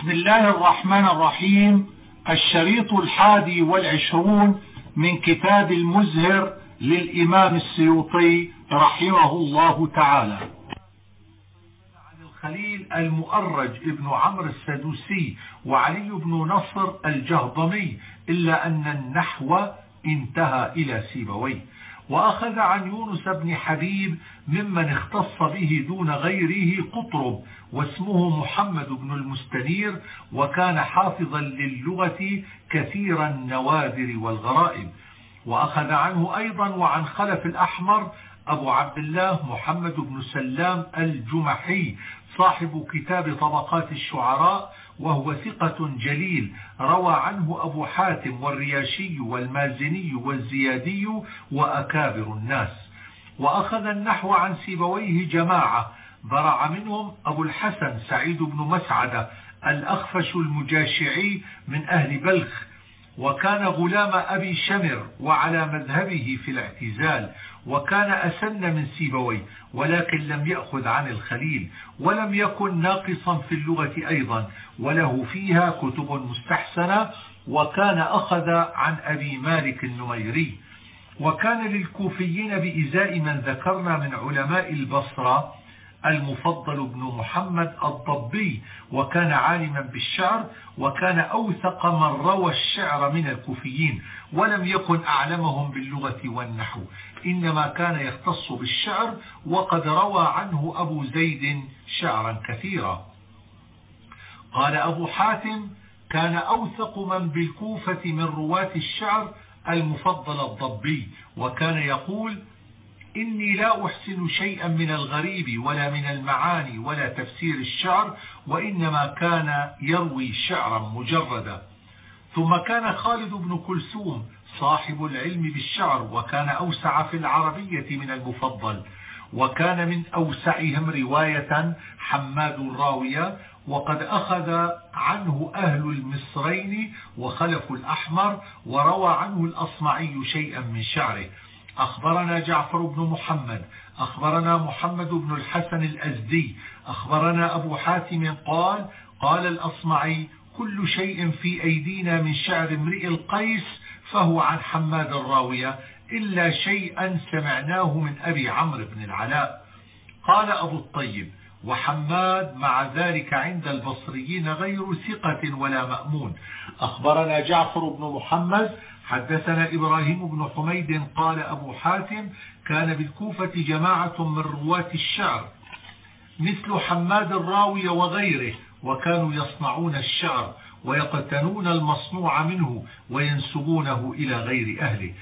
بسم الله الرحمن الرحيم. الشريط الحادي والعشرون من كتاب المزهر للإمام السيوطي رحمه الله تعالى. عن الخليل المؤرج ابن عمرو السدوسي وعلي بن نصر الجهضمي إلا أن النحو انتهى إلى سيبويه. وأخذ عن يونس بن حبيب ممن اختص به دون غيره قطرب واسمه محمد بن المستنير وكان حافظا للغة كثير النوادر والغرائب. وأخذ عنه أيضا وعن خلف الأحمر أبو عبد الله محمد بن سلام الجمحي صاحب كتاب طبقات الشعراء وهو ثقة جليل. روى عنه أبو حاتم والرياشي والمازني والزيادي وأكابر الناس. وأخذ النحو عن سيبويه جماعة. برع منهم أبو الحسن سعيد بن مسعدة الأخفش المجاشعي من أهل بلخ. وكان غلام أبي شمر وعلى مذهبه في الاعتزال. وكان أسن من سيبوي ولكن لم يأخذ عن الخليل ولم يكن ناقصا في اللغة أيضا وله فيها كتب مستحسنة وكان أخذ عن أبي مالك النميري. وكان للكوفيين بإزاء من ذكرنا من علماء البصرة المفضل بن محمد الضبي وكان عالما بالشعر وكان أوثق من روى الشعر من الكوفيين ولم يكن أعلمهم باللغة والنحو. إنما كان يختص بالشعر وقد روى عنه أبو زيد شعرا كثيرا. قال أبو حاتم كان أوثق من بالكوفة من رواة الشعر المفضل الضبي وكان يقول إني لا أحسن شيئا من الغريب ولا من المعاني ولا تفسير الشعر وإنما كان يروي شعرا مجردا. ثم كان خالد بن كلثوم صاحب العلم بالشعر وكان أوسع في العربية من المفضل وكان من أوسعهم رواية حماد الراوية وقد أخذ عنه أهل المصرين وخلف الأحمر وروى عنه الأصمعي شيئا من شعره. أخبرنا جعفر بن محمد أخبرنا محمد بن الحسن الأزدي أخبرنا أبو حاتم قال قال الأصمعي كل شيء في أيدينا من شعر امرئ القيس فهو عن حماد الراوية إلا شيئا سمعناه من أبي عمرو بن العلاء. قال أبو الطيب وحماد مع ذلك عند البصريين غير ثقة ولا مأمون. أخبرنا جعفر بن محمد حدثنا إبراهيم بن حميد قال أبو حاتم كان بالكوفة جماعة من رواة الشعر مثل حماد الراوي وغيره وكانوا يصنعون الشعر ويقتنون المصنوع منه وينسبونه إلى غير أهله.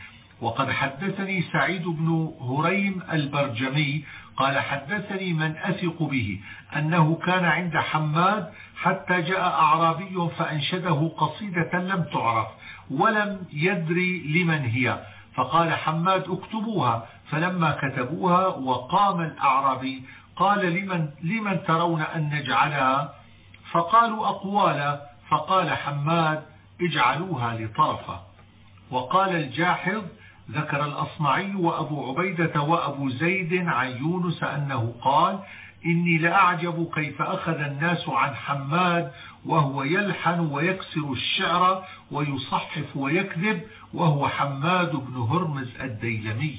وقد حدثني سعيد بن هريم البرجمي قال حدثني من أثق به أنه كان عند حماد حتى جاء أعرابي فأنشده قصيدة لم تعرف. ولم يدري لمن هي. فقال حماد اكتبوها. فلما كتبوها وقام الأعرابي قال لمن, لمن ترون أن نجعلها؟ فقالوا أقوالا. فقال حماد اجعلوها لطرفة. وقال الجاحظ ذكر الأصمعي وأبو عبيدة وأبو زيد عن يونس أنه قال إني لأعجب كيف أخذ الناس عن حماد وهو يلحن ويكسر الشعر ويصحف ويكذب وهو حماد بن هرمز الديلمي.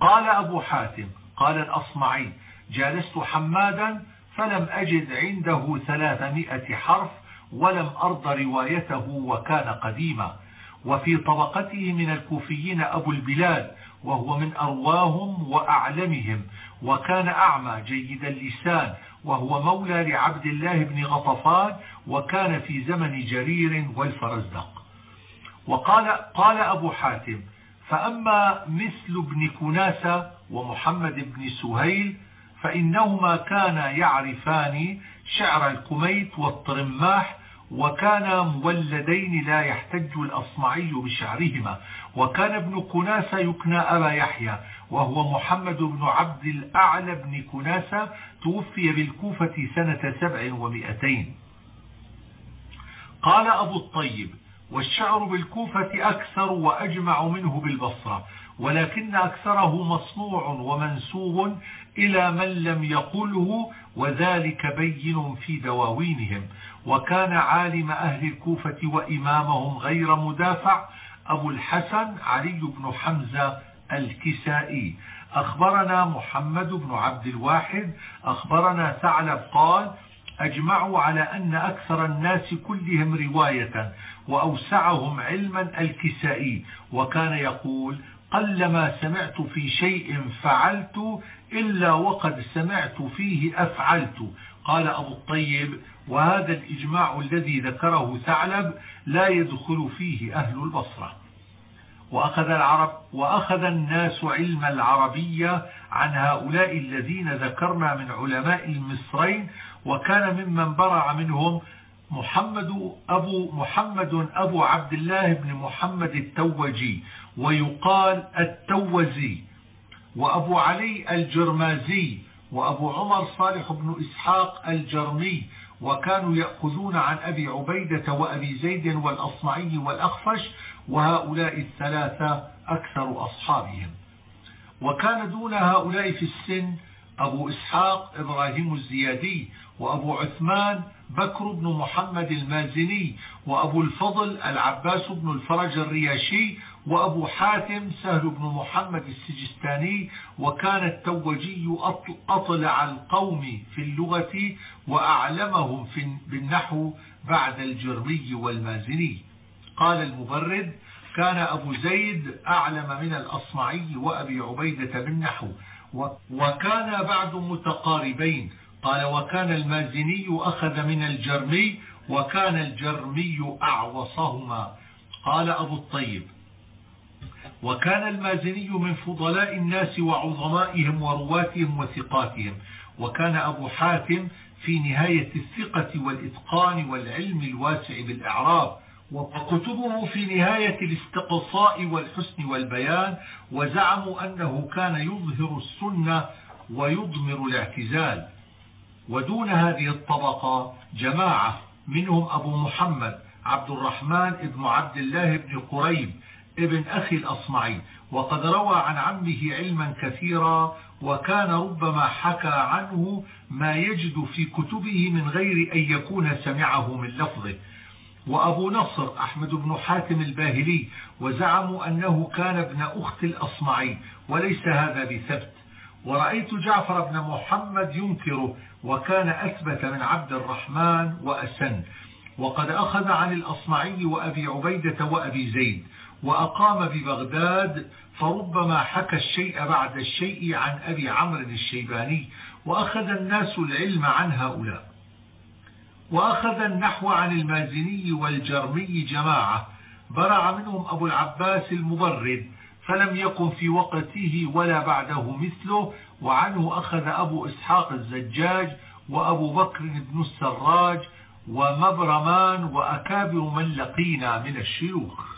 قال أبو حاتم قال الأصمعي جالست حمادا فلم أجد عنده ثلاثمائة حرف ولم أرض روايته وكان قديما. وفي طبقته من الكوفيين أبو البلاد وهو من أرواهم وأعلمهم وكان أعمى جيد اللسان وهو مولى لعبد الله بن غطفان وكان في زمن جرير والفرزدق. وقال قال أبو حاتم فأما مثل ابن كناسة ومحمد بن سهيل فإنهما كانا يعرفان شعر الكميت والطرماح وكانا مولدين لا يحتج الأصمعي بشعرهما. وكان ابن كناسة يكنى أبا يحيى وهو محمد بن عبد الأعلى بن كناسة توفي بالكوفة سنة سبع ومئتين. قال أبو الطيب والشعر بالكوفة أكثر وأجمع منه بالبصرة ولكن أكثره مصنوع ومنسوب إلى من لم يقله وذلك بين في دواوينهم. وكان عالم أهل الكوفة وإمامهم غير مدافع أبو الحسن علي بن حمزة الكسائي. أخبرنا محمد بن عبد الواحد أخبرنا ثعلب قال أجمعوا على أن أكثر الناس كلهم رواية وأوسعهم علما الكسائي. وكان يقول قلما سمعت في شيء فعلت إلا وقد سمعت فيه أفعلت. قال أبو الطيب وهذا الإجماع الذي ذكره ثعلب لا يدخل فيه أهل البصرة. وأخذ, العرب وأخذ الناس علم العربية عن هؤلاء الذين ذكرنا من علماء المصرين وكان ممن برع منهم محمد أبو محمد أبو عبد الله بن محمد التوجي ويقال التوزي وأبو علي الجرمازي وأبو عمر صالح بن إسحاق الجرمي وكانوا يأخذون عن أبي عبيدة وأبي زيد والأصمعي والأخفش وهؤلاء الثلاثة أكثر أصحابهم. وكان دون هؤلاء في السن أبو إسحاق إبراهيم الزيادي وأبو عثمان بكر بن محمد المازني وأبو الفضل العباس بن الفرج الرياشي وأبو حاتم سهل بن محمد السجستاني وكان التوجي أطلع القوم في اللغة وأعلمهم بالنحو بعد الجرمي والمازني. قال المبرد كان أبو زيد أعلم من الأصمعي وأبي عبيدة بالنحو وكان بعد متقاربين. قال وكان المازني أخذ من الجرمي وكان الجرمي أعوصهما. قال أبو الطيب وكان المازني من فضلاء الناس وعظمائهم ورواتهم وثقاتهم. وكان أبو حاتم في نهاية الثقة والإتقان والعلم الواسع بالإعراب. وكتبه في نهاية الاستقصاء والحسن والبيان وزعموا أنه كان يظهر السنة ويضمر الاعتزال. ودون هذه الطبقة جماعة منهم أبو محمد عبد الرحمن بن عبد الله بن قريب ابن أخي الأصمعي. وقد روى عن عمه علما كثيرا وكان ربما حكى عنه ما يجد في كتبه من غير أن يكون سمعه من لفظه. وأبو نصر أحمد بن حاتم الباهلي وزعموا أنه كان ابن أخت الأصمعي وليس هذا بثبت. ورأيت جعفر بن محمد ينكره وكان أثبت من عبد الرحمن وأسن. وقد أخذ عن الأصمعي وأبي عبيدة وأبي زيد وأقام ببغداد فربما حكى الشيء بعد الشيء عن أبي عمرو الشيباني وأخذ الناس العلم عن هؤلاء. وأخذ النحو عن المازني والجرمي جماعة. برع منهم أبو العباس المبرد فلم يكن في وقته ولا بعده مثله وعنه أخذ أبو إسحاق الزجاج وأبو بكر بن السراج ومبرمان وأكابر من لقينا من الشيوخ.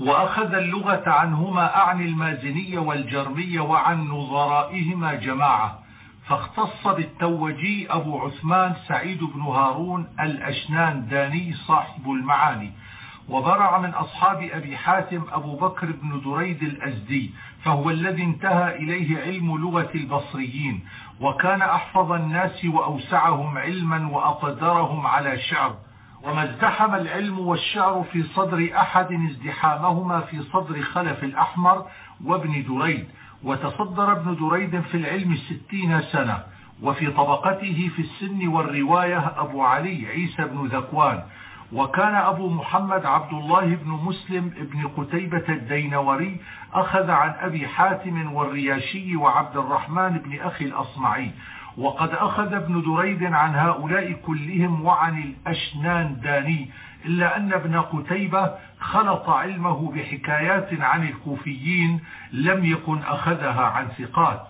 وأخذ اللغة عنهما أعني المازنية والجرمية وعن نظرائهما جماعة. فاختص بالتوجي أبو عثمان سعيد بن هارون الأشنان داني صاحب المعاني وبرع من أصحاب أبي حاتم أبو بكر بن دريد الأزدي فهو الذي انتهى إليه علم لغة البصريين وكان أحفظ الناس وأوسعهم علما وأقدرهم على شعر. وما ازدحم العلم والشعر في صدر أحد ازدحامهما في صدر خلف الأحمر وابن دريد. وتصدر ابن دريد في العلم ستين سنة وفي طبقته في السن والرواية أبو علي عيسى بن ذكوان. وكان أبو محمد عبد الله بن مسلم بن قتيبة الدينوري أخذ عن أبي حاتم والرياشي وعبد الرحمن بن أخي الأصمعي. وقد أخذ ابن دريد عن هؤلاء كلهم وعن الأشنان داني إلا أن ابن قتيبة خلط علمه بحكايات عن الكوفيين لم يكن أخذها عن ثقات.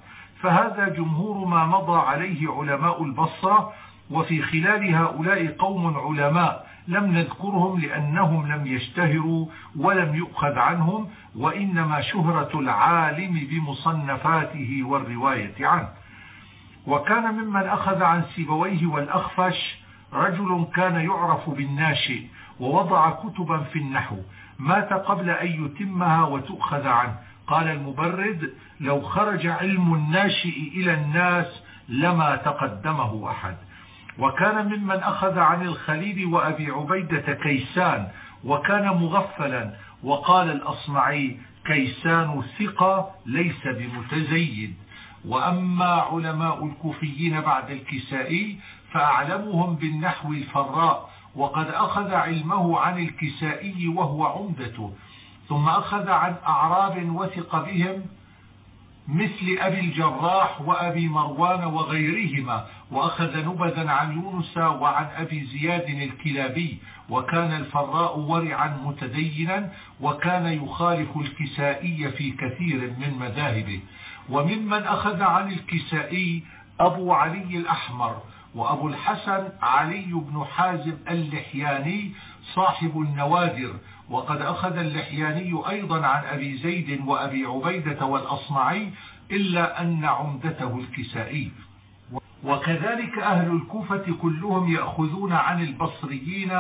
فهذا جمهور ما مضى عليه علماء البصرة وفي خلال هؤلاء قوم علماء لم نذكرهم لأنهم لم يشتهروا ولم يؤخذ عنهم وإنما شهرة العالم بمصنفاته والرواية عنه. وكان ممن أخذ عن سيبويه والأخفش رجل كان يعرف بالناشئ ووضع كتبا في النحو. مات قبل أن يتمها وتؤخذ عنه. قال المبرد لو خرج علم الناشئ إلى الناس لما تقدمه أحد. وكان ممن أخذ عن الخليل وأبي عبيدة كيسان وكان مغفلا. وقال الأصمعي كيسان ثقة ليس بمتزيد وأما علماء الكوفيين بعد الكسائي فأعلمهم بالنحو الفراء. وقد أخذ علمه عن الكسائي وهو عمدته ثم أخذ عن أعراب وثق بهم مثل أبي الجراح وأبي مروان وغيرهما وأخذ نبذا عن يونس وعن أبي زياد الكلابي وكان الفراء ورعا متدينا وكان يخالف الكسائي في كثير من مذاهبه. وممن أخذ عن الكسائي أبو علي الأحمر وأبو الحسن علي بن حازم اللحياني صاحب النوادر. وقد أخذ اللحياني أيضا عن أبي زيد وأبي عبيدة والأصمعي إلا أن عمدته الكسائي. وكذلك أهل الكوفة كلهم يأخذون عن البصريين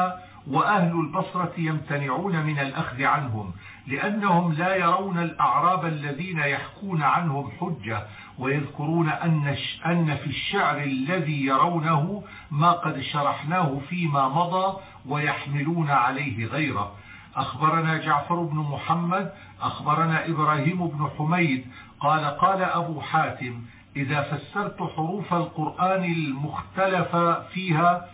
وأهل البصرة يمتنعون من الأخذ عنهم لأنهم لا يرون الأعراب الذين يحكون عنهم حجة ويذكرون أن أن في الشعر الذي يرونه ما قد شرحناه فيما مضى ويحملون عليه غيره. أخبرنا جعفر بن محمد أخبرنا إبراهيم بن حميد. قال قال أبو حاتم إذا فسرت حروف القرآن المختلف فيها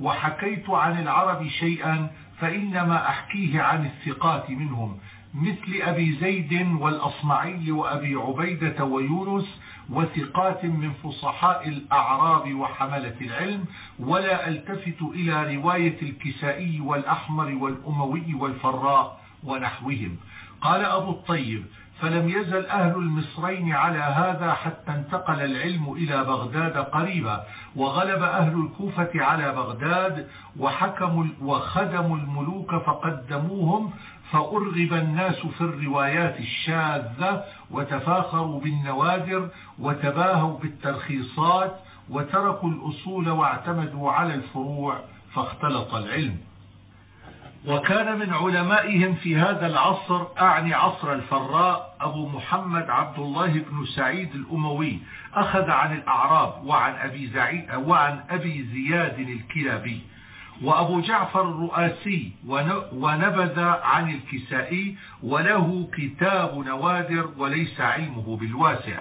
وحكيت عن العرب شيئا فإنما أحكيه عن الثقات منهم. مثل أبي زيد والأصمعي وأبي عبيدة ويونس وثقات من فصحاء الأعراب وحملة العلم ولا ألتفت إلى رواية الكسائي والأحمر والأموي والفراء ونحوهم. قال أبو الطيب فلم يزل أهل المصرين على هذا حتى انتقل العلم إلى بغداد قريبا وغلب أهل الكوفة على بغداد وحكموا وخدموا الملوك فقدموهم فأرغب الناس في الروايات الشاذة وتفاخروا بالنوادر وتباهوا بالترخيصات وتركوا الأصول واعتمدوا على الفروع فاختلط العلم. وكان من علمائهم في هذا العصر أعني عصر الفراء أبو محمد عبد الله بن سعيد الأموي أخذ عن الأعراب وعن أبي, وعن أبي زياد الكلابي. وأبو جعفر الرؤاسي ونبذ عن الكسائي وله كتاب نوادر وليس علمه بالواسع.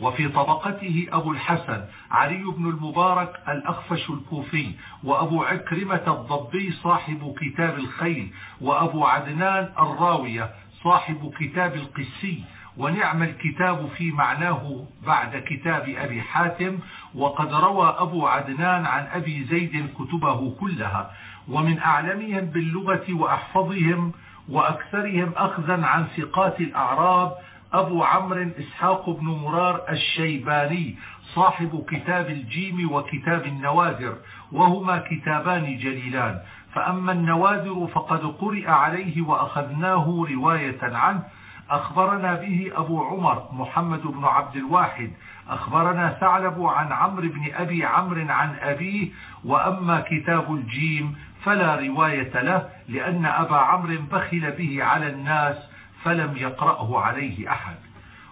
وفي طبقته أبو الحسن علي بن المبارك الأخفش الكوفي وأبو عكرمة الضبي صاحب كتاب الخيل وأبو عدنان الراوية صاحب كتاب القسي. ونعم الكتاب في معناه بعد كتاب أبي حاتم وقد روى أبو عدنان عن أبي زيد كتبه كلها ومن أعلمهم باللغة وأحفظهم وأكثرهم أخذا عن ثقات الأعراب أبو عمرو إسحاق بن مرار الشيباني صاحب كتاب الجيم وكتاب النوادر وهما كتابان جليلان. فأما النوادر فقد قرئ عليه وأخذناه رواية عنه أخبرنا به أبو عمر محمد بن عبد الواحد أخبرنا ثعلب عن عمرو بن أبي عمرو عن أبيه وأما كتاب الجيم فلا رواية له لأن أبا عمرو بخل به على الناس فلم يقرأه عليه أحد.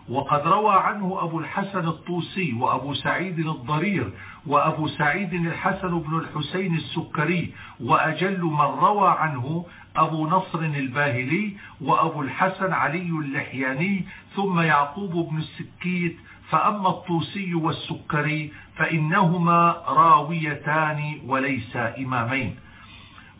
وقد روى عنه أبو الحسن الطوسي وأبو سعيد الضرير وأبو سعيد الحسن بن الحسين السكري وأجل من روى عنه أبو نصر الباهلي وأبو الحسن علي اللحياني ثم يعقوب بن السكيت فأما الطوسي والسكري فإنهما راويتان وليس إمامين.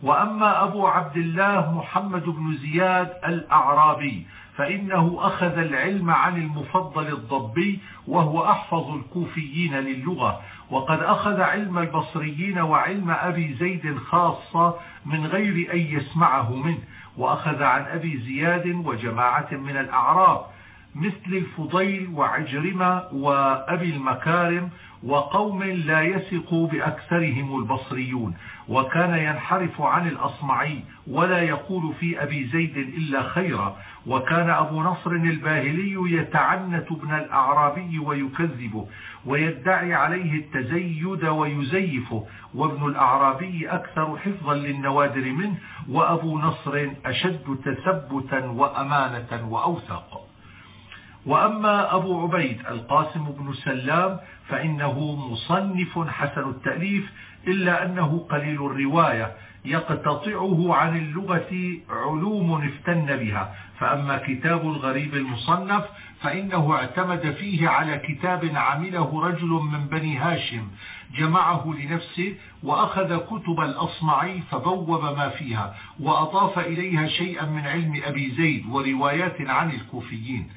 وأما أبو عبد الله محمد بن زياد الأعرابي فإنه أخذ العلم عن المفضل الضبي وهو أحفظ الكوفيين للغة. وقد أخذ علم البصريين وعلم أبي زيد خاصة من غير أن يسمعه منه. وأخذ عن أبي زياد وجماعة من الأعراب. مثل الفضيل وعجرمة وأبي المكارم وقوم لا يثق بأكثرهم البصريون وكان ينحرف عن الأصمعي ولا يقول في أبي زيد إلا خيرا وكان أبو نصر الباهلي يتعنت ابن الأعرابي ويكذبه ويدعي عليه التزيد ويزيفه وابن الأعرابي أكثر حفظا للنوادر منه وأبو نصر أشد تثبتا وأمانة وأوثق. وأما أبو عبيد القاسم بن سلام فإنه مصنف حسن التأليف إلا أنه قليل الرواية يقتطعه عن اللغة علوم افتن بها. فأما كتاب الغريب المصنف فإنه اعتمد فيه على كتاب عمله رجل من بني هاشم جمعه لنفسه وأخذ كتب الأصمعي فبوب ما فيها وأضاف إليها شيئا من علم أبي زيد وروايات عن الكوفيين.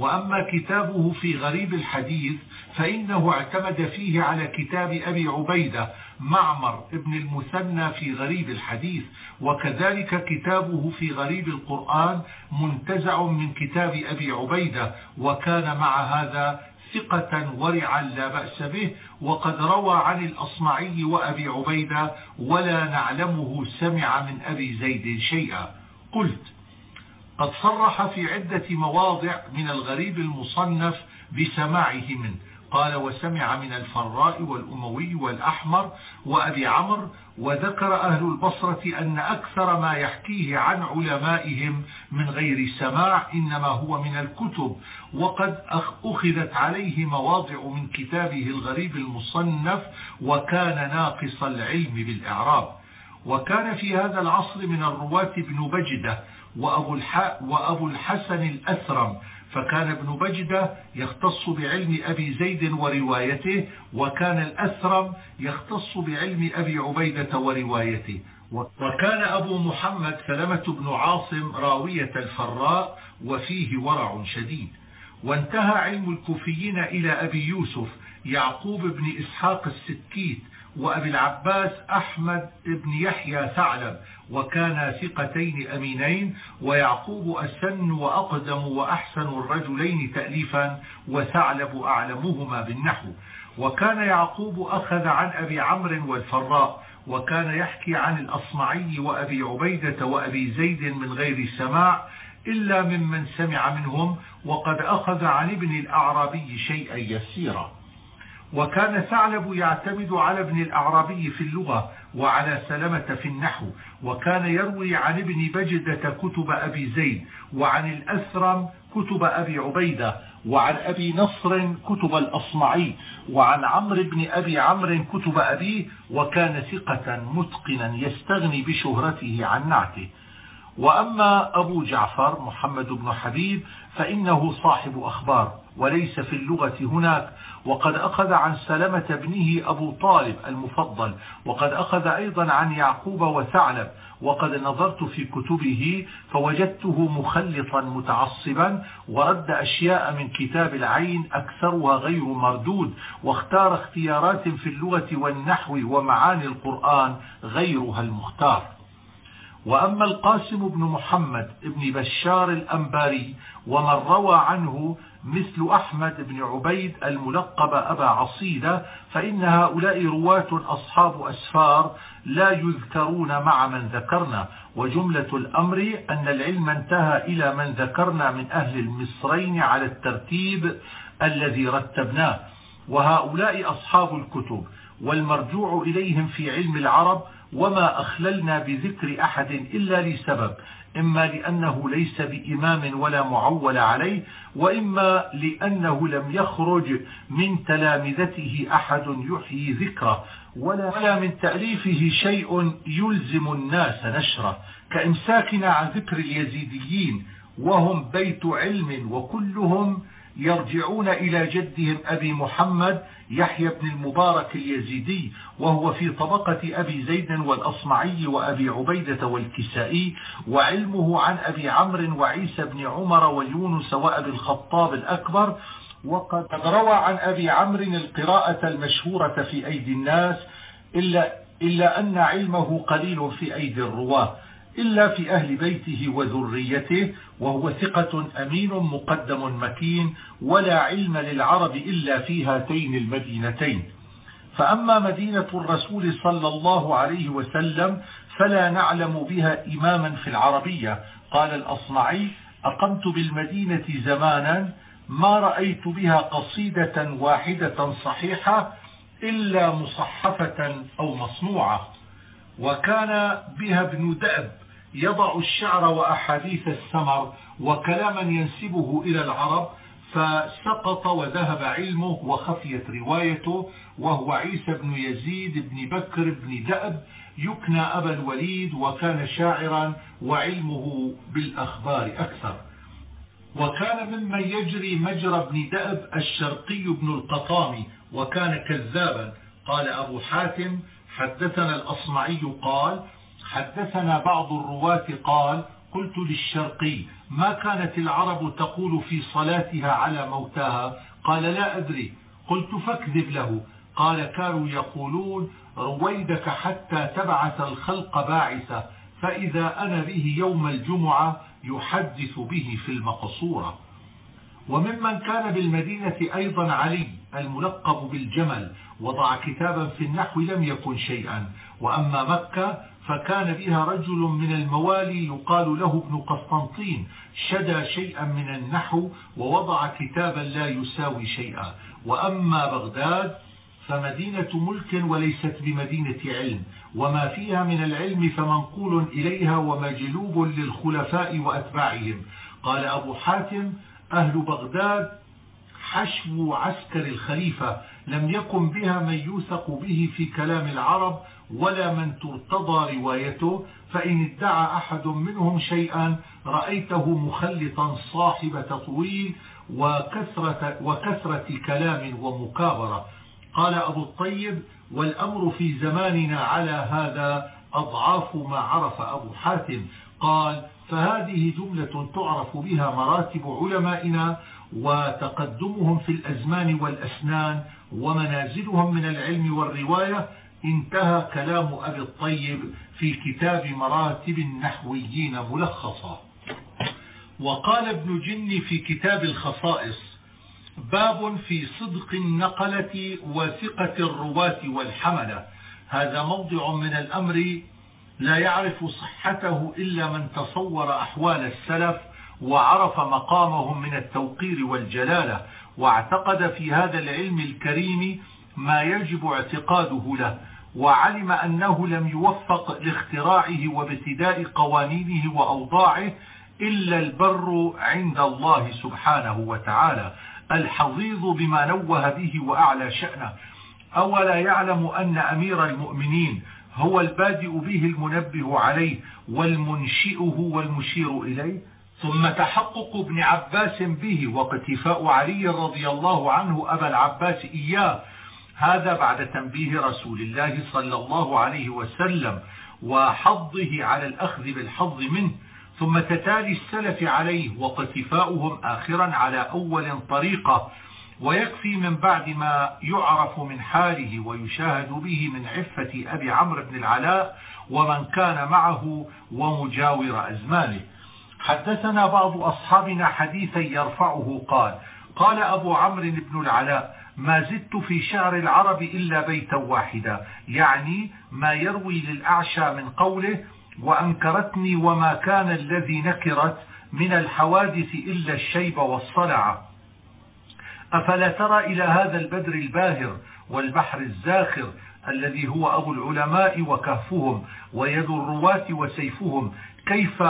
وأما كتابه في غريب الحديث فإنه اعتمد فيه على كتاب أبي عبيدة معمر ابن المثنى في غريب الحديث وكذلك كتابه في غريب القرآن منتزع من كتاب أبي عبيدة وكان مع هذا ثقة ورعا لا بأس به وقد روى عن الأصمعي وأبي عبيدة ولا نعلمه سمع من أبي زيد شيئا. قلت قد صرح في عدة مواضع من الغريب المصنف بسماعه منه. قال وسمع من الفراء والأموي والأحمر وأبي عمرو وذكر أهل البصرة أن أكثر ما يحكيه عن علمائهم من غير سماع إنما هو من الكتب. وقد أخذت عليه مواضع من كتابه الغريب المصنف وكان ناقص العلم بالإعراب. وكان في هذا العصر من الرواة ابن بجدة وأبو, وأبو الحسن الأثرم. فكان ابن بجدة يختص بعلم أبي زيد وروايته وكان الأثرم يختص بعلم أبي عبيدة وروايته. وكان أبو محمد سلمة بن عاصم راوية الفراء وفيه ورع شديد. وانتهى علم الكوفيين إلى أبي يوسف يعقوب بن إسحاق السكيت وأبي العباس أحمد بن يحيى ثعلب وكانا ثقتين أمينين ويعقوب أسن وأقدم وأحسن الرجلين تأليفا وثعلب أعلمهما بالنحو. وكان يعقوب أخذ عن أبي عمرو والفراء وكان يحكي عن الأصمعي وأبي عبيدة وأبي زيد من غير سماع إلا ممن سمع منهم وقد أخذ عن ابن الأعرابي شيئا يسيرا. وكان ثعلب يعتمد على ابن الأعرابي في اللغة وعلى سلمة في النحو وكان يروي عن ابن بجدة كتب أبي زيد وعن الأثرم كتب أبي عبيدة وعن أبي نصر كتب الأصمعي وعن عمرو بن أبي عمرو كتب أبيه وكان ثقة متقنا يستغني بشهرته عن نعته. وأما أبو جعفر محمد بن حبيب فإنه صاحب أخبار. وليس في اللغة هناك. وقد أخذ عن سلمة ابنه أبو طالب المفضل. وقد أخذ أيضا عن يعقوب وثعلب. وقد نظرت في كتبه فوجدته مخلطا متعصبا ورد أشياء من كتاب العين أكثرها غير مردود. واختار اختيارات في اللغة والنحو ومعاني القرآن غيرها المختار. وأما القاسم بن محمد بن بشار الأنباري ومن روى عنه مثل أحمد بن عبيد الملقب أبا عصيدة فإن هؤلاء رواة أصحاب أسفار لا يذكرون مع من ذكرنا. وجملة الأمر أن العلم انتهى إلى من ذكرنا من أهل المصرين على الترتيب الذي رتبناه. وهؤلاء أصحاب الكتب والمرجوع إليهم في علم العرب وما أخللنا بذكر أحد إلا لسبب. إما لأنه ليس بإمام ولا معول عليه وإما لأنه لم يخرج من تلامذته أحد يحيي ذكره ولا من تأليفه شيء يلزم الناس نشره. كإمساكنا عن ذكر اليزيديين وهم بيت علم وكلهم يرجعون إلى جدهم أبي محمد يحيى بن المبارك اليزيدي وهو في طبقة أبي زيد والأصمعي وأبي عبيدة والكسائي وعلمه عن أبي عمرو وعيسى بن عمر ويونس وأبي الخطاب الأكبر. وقد روى عن أبي عمرو القراءة المشهورة في أيدي الناس إلا, إلا أن علمه قليل في أيدي الرواة. إلا في أهل بيته وذريته وهو ثقة أمين مقدم مكين ولا علم للعرب إلا في هاتين المدينتين. فأما مدينة الرسول صلى الله عليه وسلم فلا نعلم بها إماما في العربية. قال الأصمعي أقمت بالمدينة زمانا ما رأيت بها قصيدة واحدة صحيحة إلا مصحفة أو مصنوعة. وكان بها ابن دأب يضع الشعر وأحاديث السمر وكلاما ينسبه إلى العرب فسقط وذهب علمه وخفيت روايته وهو عيسى بن يزيد بن بكر بن دأب يكنى أبا الوليد وكان شاعرا وعلمه بالأخبار أكثر. وكان ممن يجري مجرى بن دأب الشرقي بن القطامي وكان كذابا. قال أبو حاتم حدثنا الأصمعي قال حدثنا بعض الرواة قال قلت للشرقي ما كانت العرب تقول في صلاتها على موتاها؟ قال لا أدري. قلت فاكذب له. قال كانوا يقولون رويدك حتى تبعث الخلق باعثة فإذا أنا به يوم الجمعة يحدث به في المقصورة. وممن كان بالمدينة أيضا علي الملقب بالجمل وضع كتابا في النحو لم يكن شيئا. وأما مكة فكان بها رجل من الموالي يقال له ابن قسطنطين شدى شيئا من النحو ووضع كتابا لا يساوي شيئا. وأما بغداد فمدينة ملك وليست بمدينة علم. وما فيها من العلم فمنقول إليها ومجلوب للخلفاء وأتباعهم. قال أبو حاتم أهل بغداد حشو عسكر الخليفة لم يكن بها من يوثق به في كلام العرب ولا من ترتضى روايته فإن ادعى أحد منهم شيئا رأيته مخلطا صاحب تطويل وكثرة, وكثرة كلام ومكابرة. قال أبو الطيب والأمر في زماننا على هذا أضعاف ما عرف أبو حاتم. قال فهذه جملة تعرف بها مراتب علمائنا وتقدمهم في الأزمان والأسنان ومنازلهم من العلم والرواية انتهى كلام أبي الطيب في كتاب مراتب النحويين ملخصا وقال ابن جني في كتاب الخصائص باب في صدق النقلة وثقة الرواة والحملة. هذا موضع من الأمر لا يعرف صحته إلا من تصور أحوال السلف وعرف مقامهم من التوقير والجلالة واعتقد في هذا العلم الكريم ما يجب اعتقاده له وعلم أنه لم يوفق لاختراعه وابتداء قوانينه وأوضاعه إلا البر عند الله سبحانه وتعالى الحظيظ بما نوه به وأعلى شأنه. أولا يعلم أن أمير المؤمنين هو البادئ به المنبه عليه والمنشئه والمشير إليه. ثم تحقق ابن عباس به واقتفاء علي رضي الله عنه أبا العباس إياه. هذا بعد تنبيه رسول الله صلى الله عليه وسلم وحظه على الأخذ بالحظ منه. ثم تتالي السلف عليه واقتفاؤهم آخرا على أول طريقة ويكفي من بعد ما يعرف من حاله ويشاهد به من عفة أبي عمرو بن العلاء ومن كان معه ومجاور أزمانه. حدثنا بعض أصحابنا حديثا يرفعه قال قال أبو عمرو بن العلاء ما زدت في شعر العرب إلا بيتا واحدا يعني ما يروي للأعشى من قوله وأنكرتني وما كان الذي نكرت من الحوادث إلا الشيب والصلع. أفلا ترى إلى هذا البدر الباهر والبحر الزاخر الذي هو أبو العلماء وكهفهم ويد الرواة وسيفهم كيف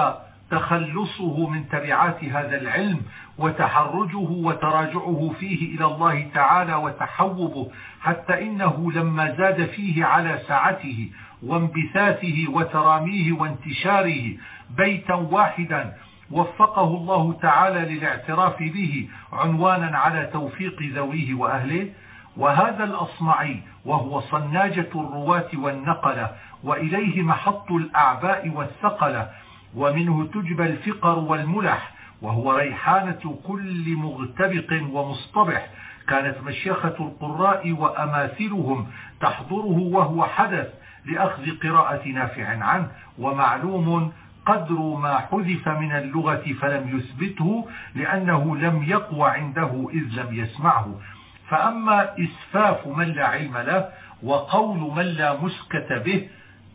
تخلصه من تبعات هذا العلم وتحرجه وتراجعه فيه إلى الله تعالى وتحوبه حتى إنه لما زاد فيه على سعته وانبثاثه وتراميه وانتشاره بيتا واحدا وفقه الله تعالى للاعتراف به عنوانا على توفيق ذويه وأهله. وهذا الأصمعي وهو صناجة الرواة والنقلة وإليه محط الأعباء والثقلة ومنه تجبى الفقر والملح وهو ريحانة كل مغتبق ومصطبح. كانت مشيخة القراء وأماثلهم تحضره وهو حدث لأخذ قراءة نافع عنه ومعلوم قدر ما حذف من اللغة فلم يثبته لأنه لم يقوى عنده إذ لم يسمعه. فأما إسفاف من لا علم له وقول من لا مسكت به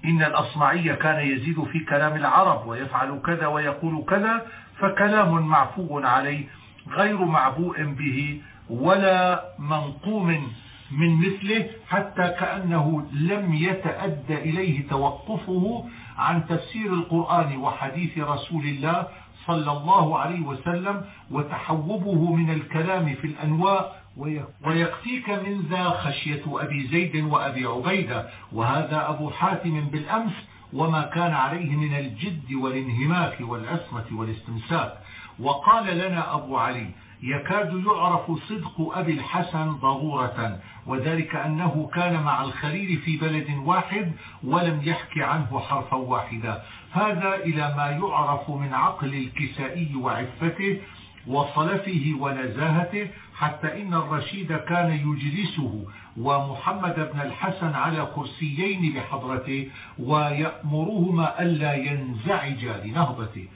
إن الأصمعي كان يزيد في كلام العرب ويفعل كذا ويقول كذا فكلام معفو عليه غير معبوء به ولا منقوم من مثله حتى كأنه لم يتأدى إليه توقفه عن تفسير القرآن وحديث رسول الله صلى الله عليه وسلم وتحوبه من الكلام في الأنواء ويكفيك من ذا خشية أبي زيد وأبي عبيدة. وهذا أبو حاتم بالأمس وما كان عليه من الجد والانهماك والعصمة والاستمساك. وقال لنا أبو علي يكاد يعرف صدق أبي الحسن ضرورة وذلك أنه كان مع الخليل في بلد واحد ولم يحكي عنه حرفا واحدا. هذا إلى ما يعرف من عقل الكسائي وعفته وصلفه ونزاهته حتى إن الرشيد كان يجلسه ومحمد بن الحسن على كرسيين بحضرته ويأمرهما ألا ينزعج لنهضته.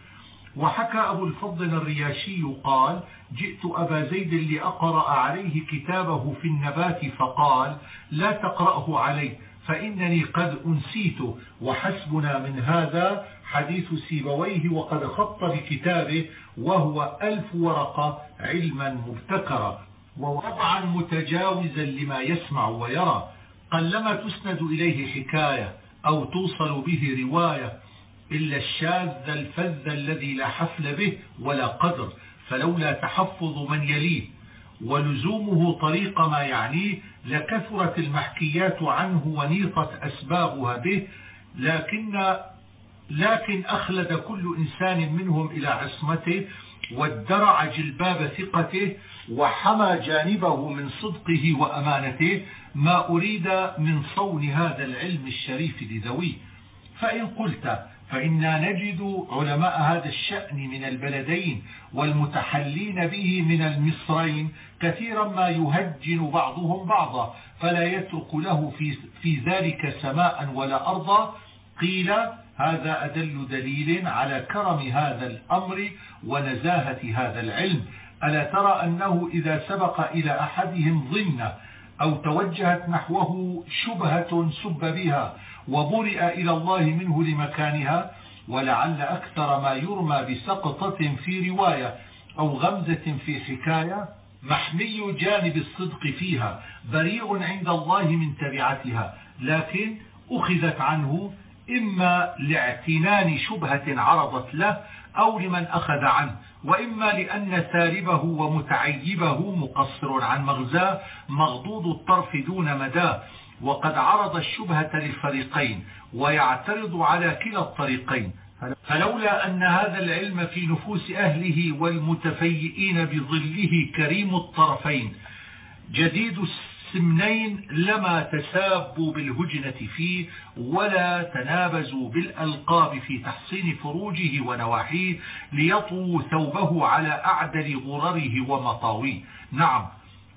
وحكى أبو الفضل الرياشي قال جئت أبا زيد لأقرأ عليه كتابه في النبات فقال لا تقرأه علي فإنني قد أنسيته وحسبنا من هذا حديث سيبويه وقد خط بكتابه وهو ألف ورقة علما مبتكرا ووضعا متجاوزا لما يسمع ويرى قلما تسند إليه حكاية أو توصل به رواية إلا الشاذ الفذ الذي لا حفل به ولا قدر فلولا تحفظ من يليه. ولزومه طريق ما يعنيه لكثرت المحكيات عنه ونيطت أسبابها به لكن لكن أخلد كل إنسان منهم إلى عصمته وادرع جلباب ثقته وحمى جانبه من صدقه وأمانته ما أريد من صون هذا العلم الشريف لذويه. فإن قلت فإنا نجد علماء هذا الشأن من البلدين والمتحلين به من المصرين كثيرا ما يهجن بعضهم بعضا فلا يترك له في, في ذلك سماء ولا أرضا. قيل هذا أدل دليل على كرم هذا الأمر ونزاهة هذا العلم. ألا ترى أنه إذا سبق إلى أحدهم ظنة أو توجهت نحوه شبهة سب بها وبرئ إلى الله منه لمكانها ولعل أكثر ما يرمى بسقطة في رواية أو غمزة في حكاية محمي جانب الصدق فيها بريء عند الله من تبعتها لكن أخذت عنه إما لاعتنان شبهة عرضت له أو لمن أخذ عنه وإما لأن سالبه ومتعيبه مقصر عن مغزاه مغضوض الطرف دون مداه وقد عرض الشبهة للفريقين ويعترض على كلا الطريقين. فلولا أن هذا العلم في نفوس أهله والمتفيئين بظله كريم الطرفين جديد السمنين لما تسابوا بالهجنة فيه ولا تنابزوا بالألقاب في تحصين فروجه ونواحيه ليطووا ثوبه على أعدل غرره ومطاويه. نعم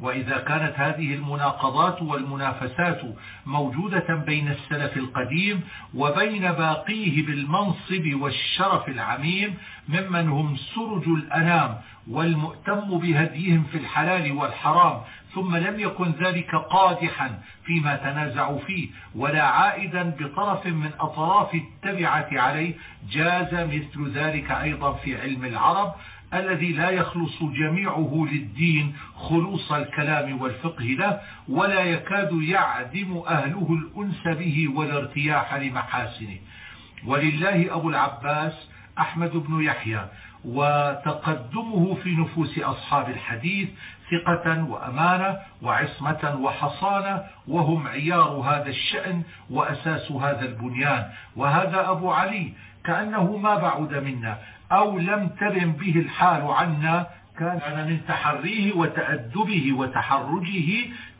وإذا كانت هذه المناقضات والمنافسات موجودة بين السلف القديم وبين باقيه بالمنصب والشرف العميم ممن هم سرج الأنام والمؤتم بهديهم في الحلال والحرام ثم لم يكن ذلك قادحا فيما تنازعوا فيه ولا عائدا بطرف من أطراف التبعة عليه جاز مثل ذلك أيضا في علم العرب الذي لا يخلص جميعه للدين خلوص الكلام والفقه له ولا يكاد يعدم أهله الأنس به والارتياح لمحاسنه. ولله أبو العباس أحمد بن يحيى وتقدمه في نفوس أصحاب الحديث ثقة وأمانة وعصمة وحصانة وهم عيار هذا الشأن وأساس هذا البنيان. وهذا أبو علي كأنه ما بعد منا أو لم ترم به الحال عنا. كان من تحريه وتأدبه وتحرجه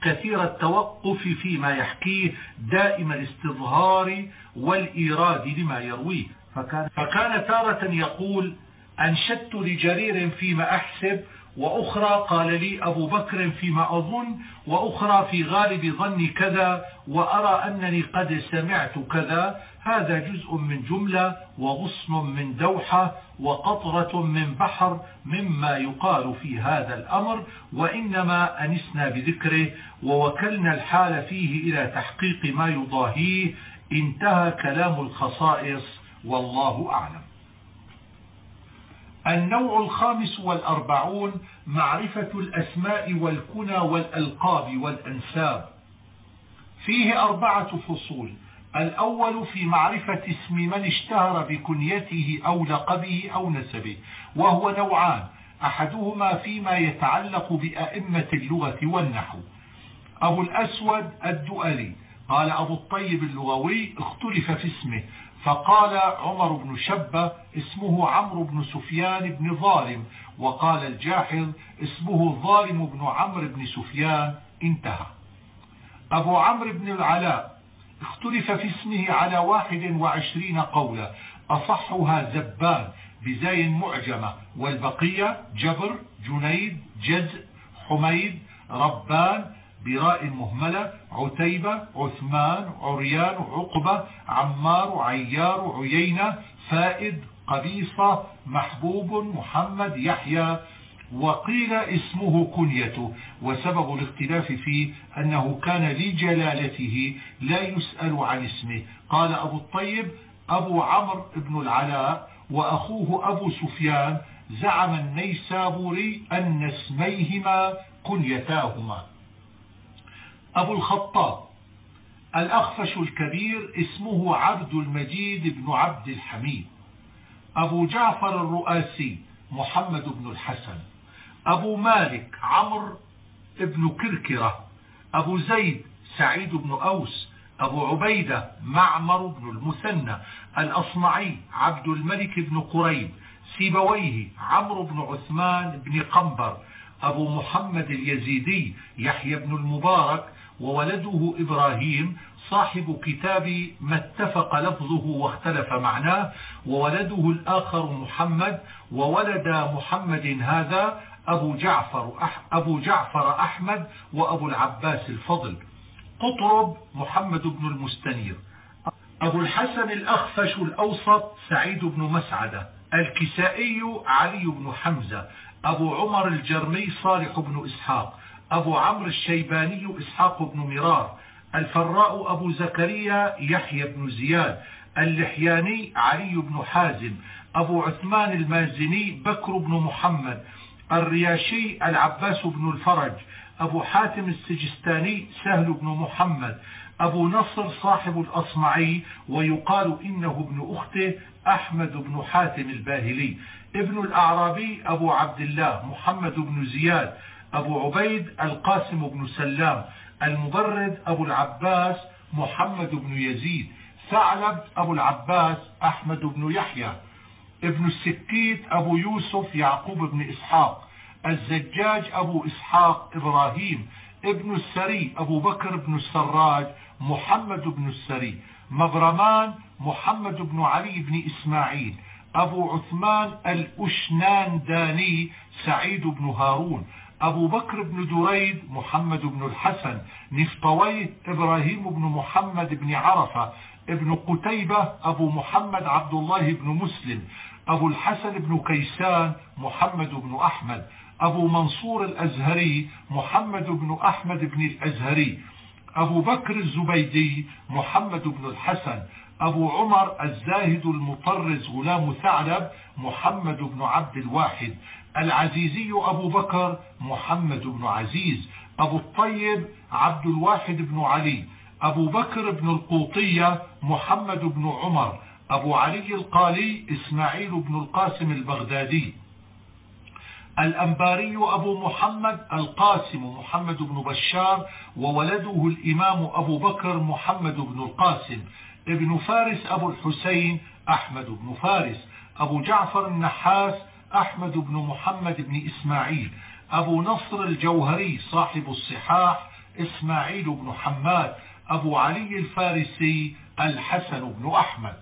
كثير التوقف فيما يحكيه دائم الاستظهار والإيراد لما يرويه. فكان, فكان تارة يقول أنشدت لجرير فيما أحسب وأخرى قال لي أبو بكر فيما أظن وأخرى في غالب ظني كذا وأرى أنني قد سمعت كذا هذا جزء من جملة وغصن من دوحة وقطرة من بحر مما يقال في هذا الأمر وإنما أنسنا بذكره ووكلنا الحال فيه إلى تحقيق ما يضاهيه انتهى كلام الخصائص والله أعلم النوع الخامس والأربعون معرفة الأسماء والكنى والألقاب والأنساب. فيه أربعة فصول. الأول في معرفة اسم من اشتهر بكنيته أو لقبه أو نسبه وهو نوعان أحدهما فيما يتعلق بأئمة اللغة والنحو. أبو الأسود الدؤلي قال أبو الطيب اللغوي اختلف في اسمه فقال عمر بن شبة اسمه عمرو بن سفيان بن ظالم وقال الجاحظ اسمه ظالم بن عمرو بن سفيان انتهى. أبو عمرو بن العلاء اختلف في اسمه على واحد وعشرين قولا أصحها زبان بزاي معجمة والبقية جبر جنيد جزء حميد ربان براء مهملة عتيبة عثمان عريان عقبة عمار عيار عيينة فائد قبيصة محبوب محمد يحيى. وقيل اسمه كنيته وسبب الاختلاف فيه أنه كان لجلالته لا يسأل عن اسمه. قال أبو الطيب أبو عمرو بن العلاء وأخوه أبو سفيان زعم النيسابوري أن اسميهما كنيتاهما. أبو الخطاب الأخفش الكبير اسمه عبد المجيد بن عبد الحميد أبو جعفر الرؤاسي محمد بن الحسن أبو مالك عمرو بن كركرة أبو زيد سعيد بن أوس أبو عبيدة معمر بن المثنى الأصمعي عبد الملك بن قريب سيبويه عمرو بن عثمان بن قنبر أبو محمد اليزيدي يحيى بن المبارك وولده إبراهيم صاحب كتاب ما اتفق لفظه واختلف معناه وولده الآخر محمد وولد محمد هذا أبو جعفر, أح أبو جعفر أحمد وأبو العباس الفضل. قطرب محمد بن المستنير. أبو الحسن الأخفش الأوسط سعيد بن مسعدة. الكسائي علي بن حمزة. أبو عمر الجرمي صالح بن إسحاق. أبو عمرو الشيباني إسحاق بن مرار الفراء أبو زكريا يحيى بن زياد اللحياني علي بن حازم أبو عثمان المازني بكر بن محمد الرياشي العباس بن الفرج أبو حاتم السجستاني سهل بن محمد أبو نصر صاحب الأصمعي ويقال إنه ابن أخته أحمد بن حاتم الباهلي. ابن الأعرابي أبو عبد الله محمد بن زياد أبو عبيد القاسم بن سلام المبرد أبو العباس محمد بن يزيد ثعلب أبو العباس أحمد بن يحيى ابن السكيت أبو يوسف يعقوب بن إسحاق الزجاج أبو إسحاق إبراهيم ابن السري أبو بكر بن السراج محمد بن السري مغرمان محمد بن علي بن إسماعيل أبو عثمان الأشنان داني سعيد بن هارون أبو بكر بن دريد محمد بن الحسن نفطويه إبراهيم بن محمد بن عرفة ابن قتيبة أبو محمد عبد الله بن مسلم أبو الحسن بن كيسان محمد بن أحمد أبو منصور الأزهري محمد بن أحمد بن الأزهري أبو بكر الزبيدي محمد بن الحسن أبو عمر الزاهد المطرز غلام ثعلب محمد بن عبد الواحد العزيزي أبو بكر محمد بن عزيز أبو الطيب عبد الواحد بن علي أبو بكر بن القوطية محمد بن عمر أبو علي القالي إسماعيل بن القاسم البغدادي. الأنباري أبو محمد القاسم محمد بن بشار وولده الإمام أبو بكر محمد بن القاسم. ابن فارس أبو الحسين أحمد بن فارس أبو جعفر النحاس أحمد بن محمد بن إسماعيل أبو نصر الجوهري صاحب الصحاح إسماعيل بن حماد أبو علي الفارسي الحسن بن أحمد.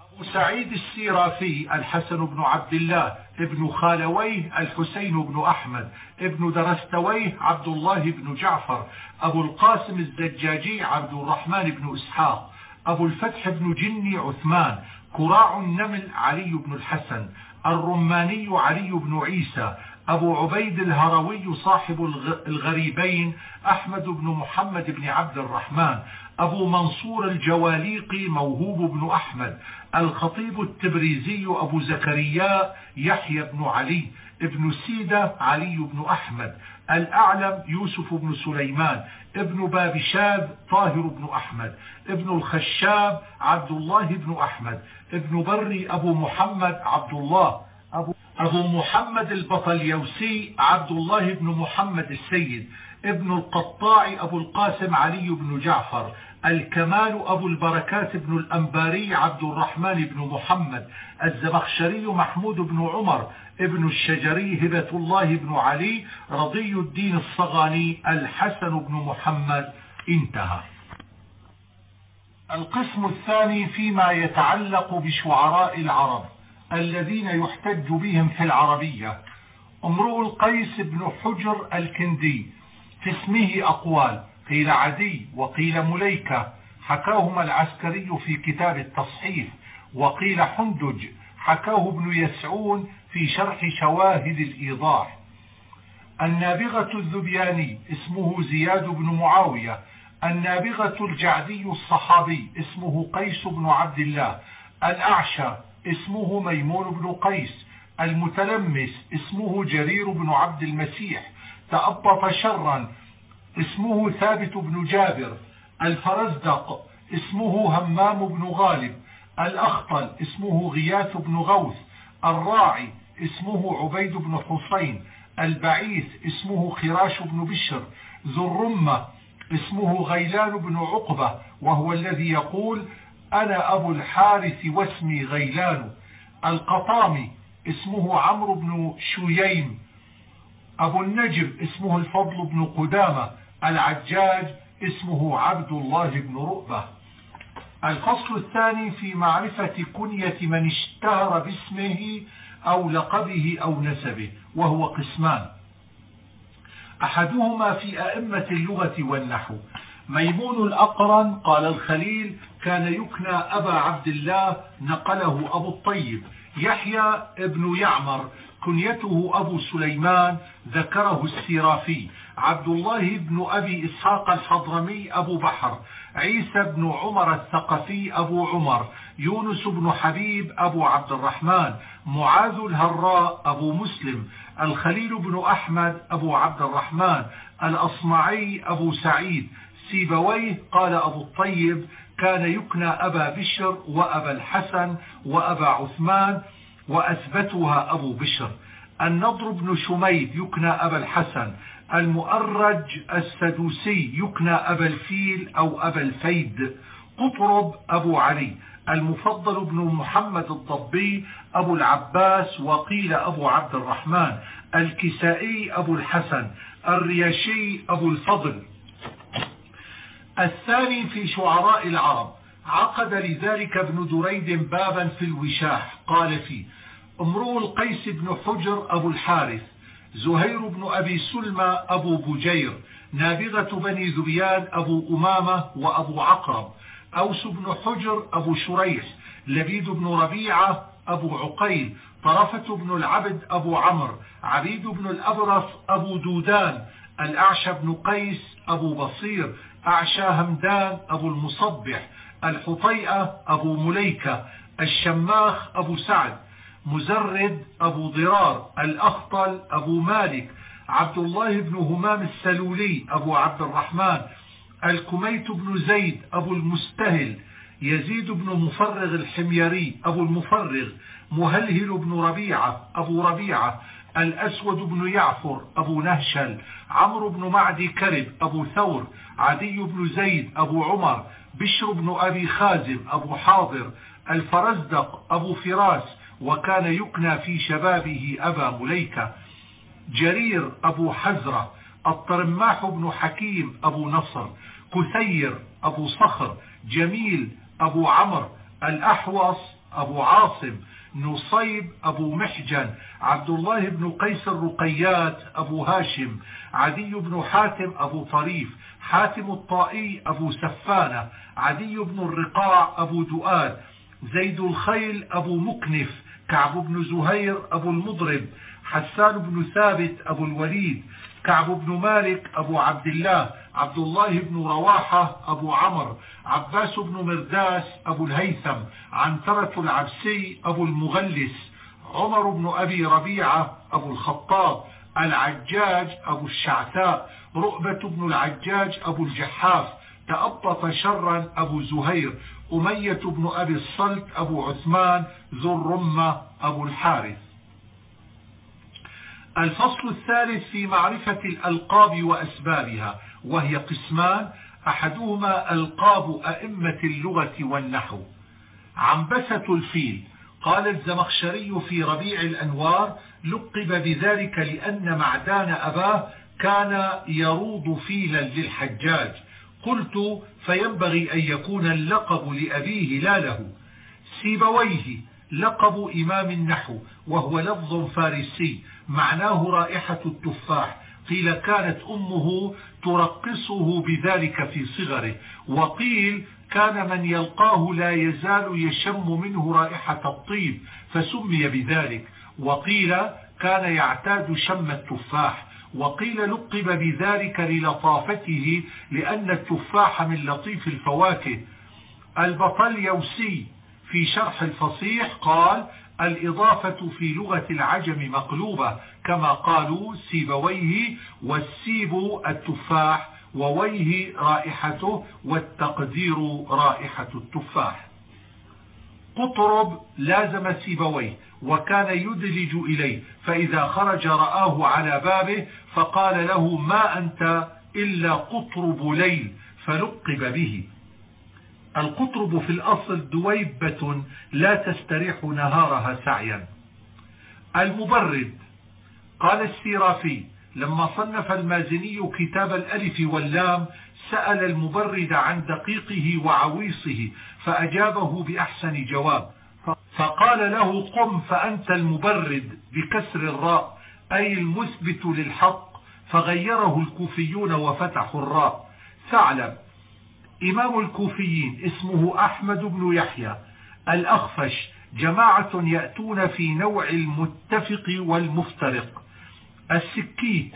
أبو سعيد السيرافي الحسن بن عبد الله ابن خالويه الحسين بن أحمد ابن درستويه عبد الله بن جعفر أبو القاسم الزجاجي عبد الرحمن بن إسحاق أبو الفتح بن جني عثمان كراع النمل علي بن الحسن الرماني علي بن عيسى أبو عبيد الهروي صاحب الغريبين أحمد بن محمد بن عبد الرحمن أبو منصور الجواليقي موهوب بن أحمد الخطيب التبريزي أبو زكريا يحيى بن علي ابن سيدة علي بن أحمد الأعلم يوسف بن سليمان ابن بابشاب طاهر بن أحمد ابن الخشاب عبد الله بن أحمد ابن بري أبو محمد عبد الله أبو, أبو محمد البطليوسي عبد الله بن محمد السيد ابن القطاع أبو القاسم علي بن جعفر الكمال أبو البركات بن الأنباري عبد الرحمن بن محمد الزمخشري محمود بن عمر ابن الشجري هبة الله بن علي رضي الدين الصغاني الحسن بن محمد. انتهى. القسم الثاني فيما يتعلق بشعراء العرب الذين يحتج بهم في العربية. امرؤ القيس بن حجر الكندي في اسمه أقوال. قيل عدي وقيل مليكة. حكاهما العسكري في كتاب التصحيف. وقيل حندج. حكاه ابن يسعون في شرح شواهد الإيضاح. النابغة الذبياني اسمه زياد بن معاوية. النابغة الجعدي الصحابي اسمه قيس بن عبد الله. الأعشى اسمه ميمون بن قيس. المتلمس اسمه جرير بن عبد المسيح. تأبط شرا اسمه ثابت بن جابر الفرزدق اسمه همام بن غالب الأخطل اسمه غياث بن غوث الراعي اسمه عبيد بن حسين البعيث اسمه خراش بن بشر ذو الرمة اسمه غيلان بن عقبة وهو الذي يقول أنا أبو الحارث واسمي غيلان. القطامي اسمه عمرو بن شييم. أبو النجم اسمه الفضل بن قدامة العجاج اسمه عبد الله بن رؤبة. الفصل الثاني في معرفة كنية من اشتهر باسمه أو لقبه أو نسبه وهو قسمان. أحدهما في أئمة اللغة والنحو. ميمون الأقرن قال الخليل كان يكنى أبا عبد الله نقله أبو الطيب. يحيى ابن يعمر كنيته أبو سليمان ذكره السرافي عبد الله بن أبي إسحاق الحضرمي أبو بحر عيسى بن عمر الثقفي أبو عمر يونس بن حبيب أبو عبد الرحمن معاذ الهراء أبو مسلم الخليل بن أحمد أبو عبد الرحمن الأصمعي أبو سعيد سيبويه قال أبو الطيب كان يكنى أبا بشر وأبا الحسن وأبا عثمان وأثبتها أبو بشر. النضر بن شميد يكنى أبا الحسن. المؤرج السدوسي يكنى أبا الفيل أو أبا الفيد. قطرب أبو علي. المفضل بن محمد الضبي أبو العباس وقيل أبو عبد الرحمن. الكسائي أبو الحسن. الرياشي أبو الفضل. الثاني في شعراء العرب. عقد لذلك ابن دريد بابا في الوشاح. قال فيه امرؤ القيس بن حجر أبو الحارث زهير بن أبي سلمى أبو بجير نابغة بني ذبيان أبو أمامة وأبو عقرب أوس بن حجر أبو شريح لبيد بن ربيعة أبو عقيل طرفة بن العبد أبو عمرو عبيد بن الأبرص أبو دودان الأعشى بن قيس أبو بصير أعشى همدان أبو المصبح الحطيئة أبو مليكة الشماخ أبو سعد. مزرد أبو ضرار الأخطل أبو مالك عبد الله بن همام السلولي أبو عبد الرحمن الكميت بن زيد أبو المستهل يزيد بن مفرغ الحميري أبو المفرغ مهلهل بن ربيعة أبو ربيعة الأسود بن يعفر أبو نهشل عمرو بن معدي كرب أبو ثور عدي بن زيد أبو عمر بشر بن أبي خازم أبو حاضر الفرزدق أبو فراس وكان يكنى في شبابه أبا مليكة جرير أبو حزرة الطرماح بن حكيم أبو نصر كثير أبو صخر جميل أبو عمر الأحوص أبو عاصم نصيب أبو محجن عبد الله بن قيس الرقيات أبو هاشم عدي بن حاتم أبو طريف حاتم الطائي أبو سفانة عدي بن الرقاع أبو دؤاد زيد الخيل أبو مكنف كعب بن زهير أبو المضرب حسان بن ثابت أبو الوليد كعب بن مالك أبو عبد الله عبد الله بن رواحة أبو عمر عباس بن مرداس أبو الهيثم عنترة العبسي أبو المغلس عمر بن أبي ربيعة أبو الخطاب العجاج أبو الشعثاء رؤبة بن العجاج أبو الجحاف تأبط شرا أبو زهير أمية بن أبي الصلت أبو عثمان ذو الرمة أبو الحارث. الفصل الثالث في معرفة الألقاب وأسبابها وهي قسمان أحدهما ألقاب أئمة اللغة والنحو. عنبسة الفيل قال الزمخشري في ربيع الأنوار لقب بذلك لأن معدان أباه كان يروض فيلا للحجاج. قلت فينبغي أن يكون اللقب لأبيه لا له. سيبويه لقب إمام النحو وهو لفظ فارسي معناه رائحة التفاح. قيل كانت أمه ترقصه بذلك في صغره. وقيل كان من يلقاه لا يزال يشم منه رائحة الطيب فسمي بذلك. وقيل كان يعتاد شم التفاح. وقيل لقب بذلك للطافته لأن التفاح من لطيف الفواكه. البطليوسي في شرح الفصيح قال الإضافة في لغة العجم مقلوبة كما قالوا سيبويه والسيب التفاح وويه رائحته والتقدير رائحة التفاح. قطرب لازم سيبويه وكان يدلج إليه فإذا خرج رآه على بابه فقال له ما أنت إلا قطرب ليل فلقب به. القطرب في الأصل دويبة لا تستريح نهارها سعيا. المبرد قال السيرافي لما صنف المازني كتاب الألف واللام سأل المبرد عن دقيقه وعويصه فأجابه بأحسن جواب. فقال له قم فأنت المبرد بكسر الراء أي المثبت للحق. فغيره الكوفيون وفتحوا الراء. ثعلب. إمام الكوفيين اسمه أحمد بن يحيى الأخفش جماعة يأتون في نوع المتفق والمفترق. السكيت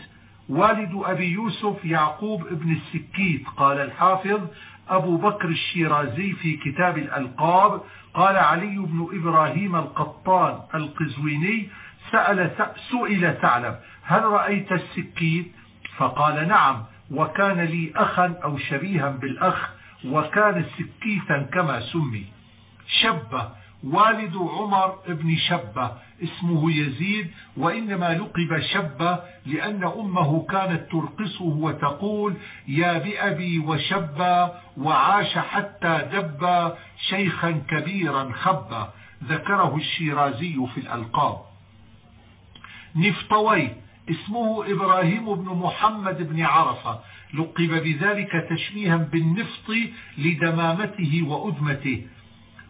والد أبي يوسف يعقوب ابن السكيت قال الحافظ أبو بكر الشيرازي في كتاب الألقاب قال علي بن إبراهيم القطان القزويني سأل سئل ثعلب هل رأيت السكيت؟ فقال نعم وكان لي أخا أو شبيها بالأخ وكان سكيتا كما سمي. شبه والد عمر بن شبة اسمه يزيد وإنما لقب شبة لأن أمه كانت ترقصه وتقول يا بأبي وشبة وعاش حتى دب شيخا كبيرا خبة ذكره الشيرازي في الألقاب. نفطوي اسمه إبراهيم بن محمد بن عرفة. لقب بذلك تشبيها بالنفط لدمامته وأدمته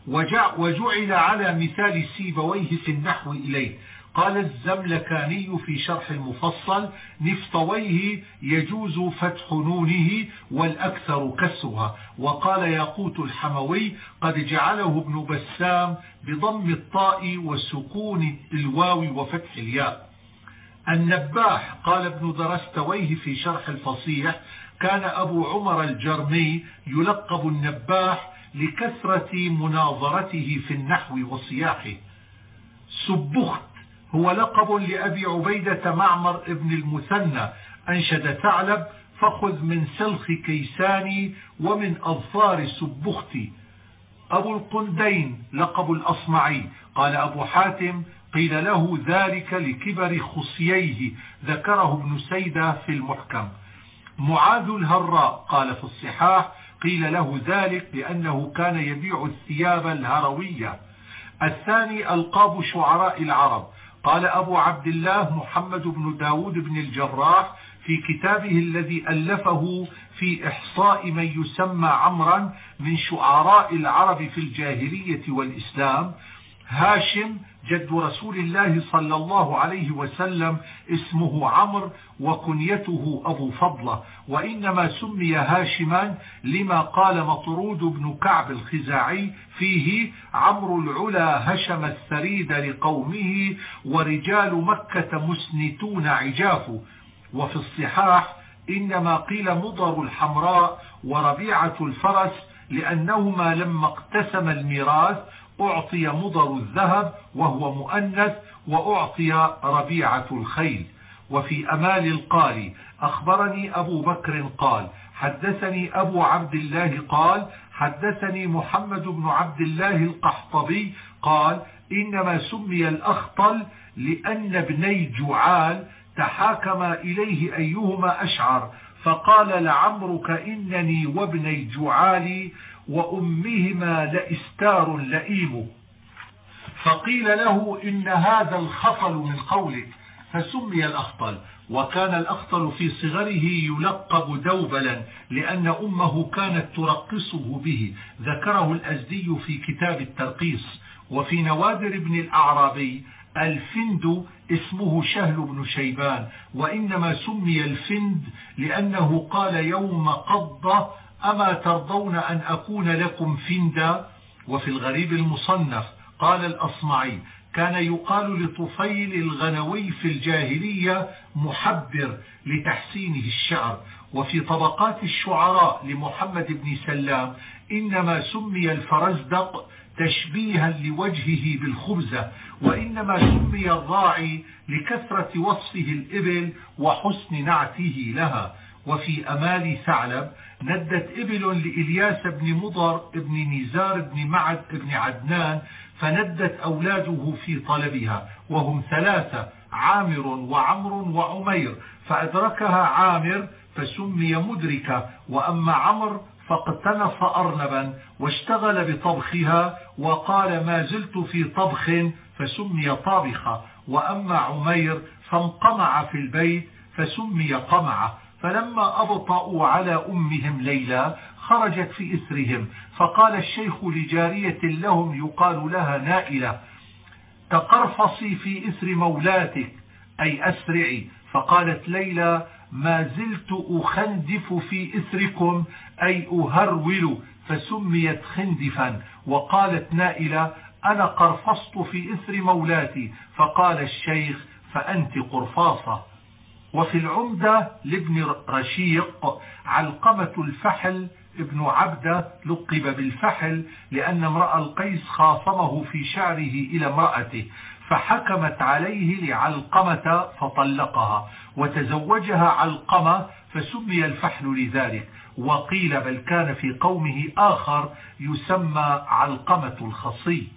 وجعل على مثال سيبويه في النحو إليه. قال الزملكاني في شرح المفصل نفطويه يجوز فتح نونه والأكثر كسرها. وقال ياقوت الحموي قد جعله ابن بسام بضم الطاء وسكون الواو وفتح الياء. النباح قال ابن درستويه في شرح الفصيح كان أبو عمر الجرمي يلقب النباح لكثرة مناظرته في النحو وصياحه. سبخت هو لقب لأبي عبيدة معمر ابن المثنى. أنشد ثعلب فخذ من سلخ كيساني ومن أظفار سبختي أبو القندين لقب الأصمعي. قال أبو حاتم قيل له ذلك لكبر خصييه ذكره ابن سيدة في المحكم. معاذ الهراء قال في الصحاح قيل له ذلك لأنه كان يبيع الثياب الهروية. الثاني ألقاب شعراء العرب. قال أبو عبد الله محمد بن داود بن الجراح في كتابه الذي ألفه في إحصاء من يسمى عمرا من شعراء العرب في الجاهلية والإسلام هاشم جد رسول الله صلى الله عليه وسلم اسمه عمرو وكنيته أبو فضلة. وإنما سمي هاشما لما قال مطرود بن كعب الخزاعي فيه عمرو العلا هشم الثريد لقومه ورجال مكة مسنتون عجاف. وفي الصحاح إنما قيل مضر الحمراء وربيعة الفرس لأنهما لما اقتسم الميراث أعطي مضر الذهب وهو مؤنث وأعطي ربيعة الخيل. وفي أمال القاري أخبرني أبو بكر قال حدثني أبو عبد الله قال حدثني محمد بن عبد الله القحطبي قال إنما سمي الأخطل لأن ابني جعال تحاكما إليه أيهما أشعر فقال لعمرك إنني وابني جعالي وأمهما لإستار لئيم فقيل له إن هذا الخطل من قولك فسمي الأخطل. وكان الأخطل في صغره يلقب دوبلا لأن أمه كانت ترقصه به. ذكره الأزدي في كتاب الترقيص. وفي نوادر ابن الأعرابي الفند اسمه شهل بن شيبان. وإنما سمي الفند لأنه قال يوم قضى أما ترضون أن أكون لكم فندا وفي الغريب المصنف؟ قال الأصمعي كان يقال لطفيل الغنوي في الجاهلية محبر لتحسينه الشعر وفي طبقات الشعراء لمحمد بن سلام إنما سمي الفرزدق تشبيها لوجهه بالخبزة وإنما سمي الراعي لكثرة وصفه الإبل وحسن نعته لها وفي أمال ثعلب ندت إبل لإلياس بن مضر بن نزار بن معد بن عدنان فندت أولاده في طلبها وهم ثلاثة عامر وعمر وعمير. فأدركها عامر فسمي مدركة وأما عمر فاقتنص أرنبا واشتغل بطبخها وقال ما زلت في طبخ فسمي طابخة. وأما عمير فانقمع في البيت فسمي قمعة. فلما أبطأوا على أمهم ليلى خرجت في إثرهم فقال الشيخ لجارية لهم يقال لها نائلة تقرفصي في إثر مولاتك أي أسرعي. فقالت ليلى ما زلت أخندف في إثركم أي أهرول. فسميت خندفا. وقالت نائلة أنا قرفصت في إثر مولاتي. فقال الشيخ فأنت قرفاصة. وفي العمدة لابن رشيق علقمة الفحل ابن عبدة لقب بالفحل لأن امرأ القيس خاصمه في شعره إلى امرأته فحكمت عليه لعلقمة فطلقها وتزوجها علقمة فسمي الفحل لذلك وقيل بل كان في قومه آخر يسمى علقمة الخصي.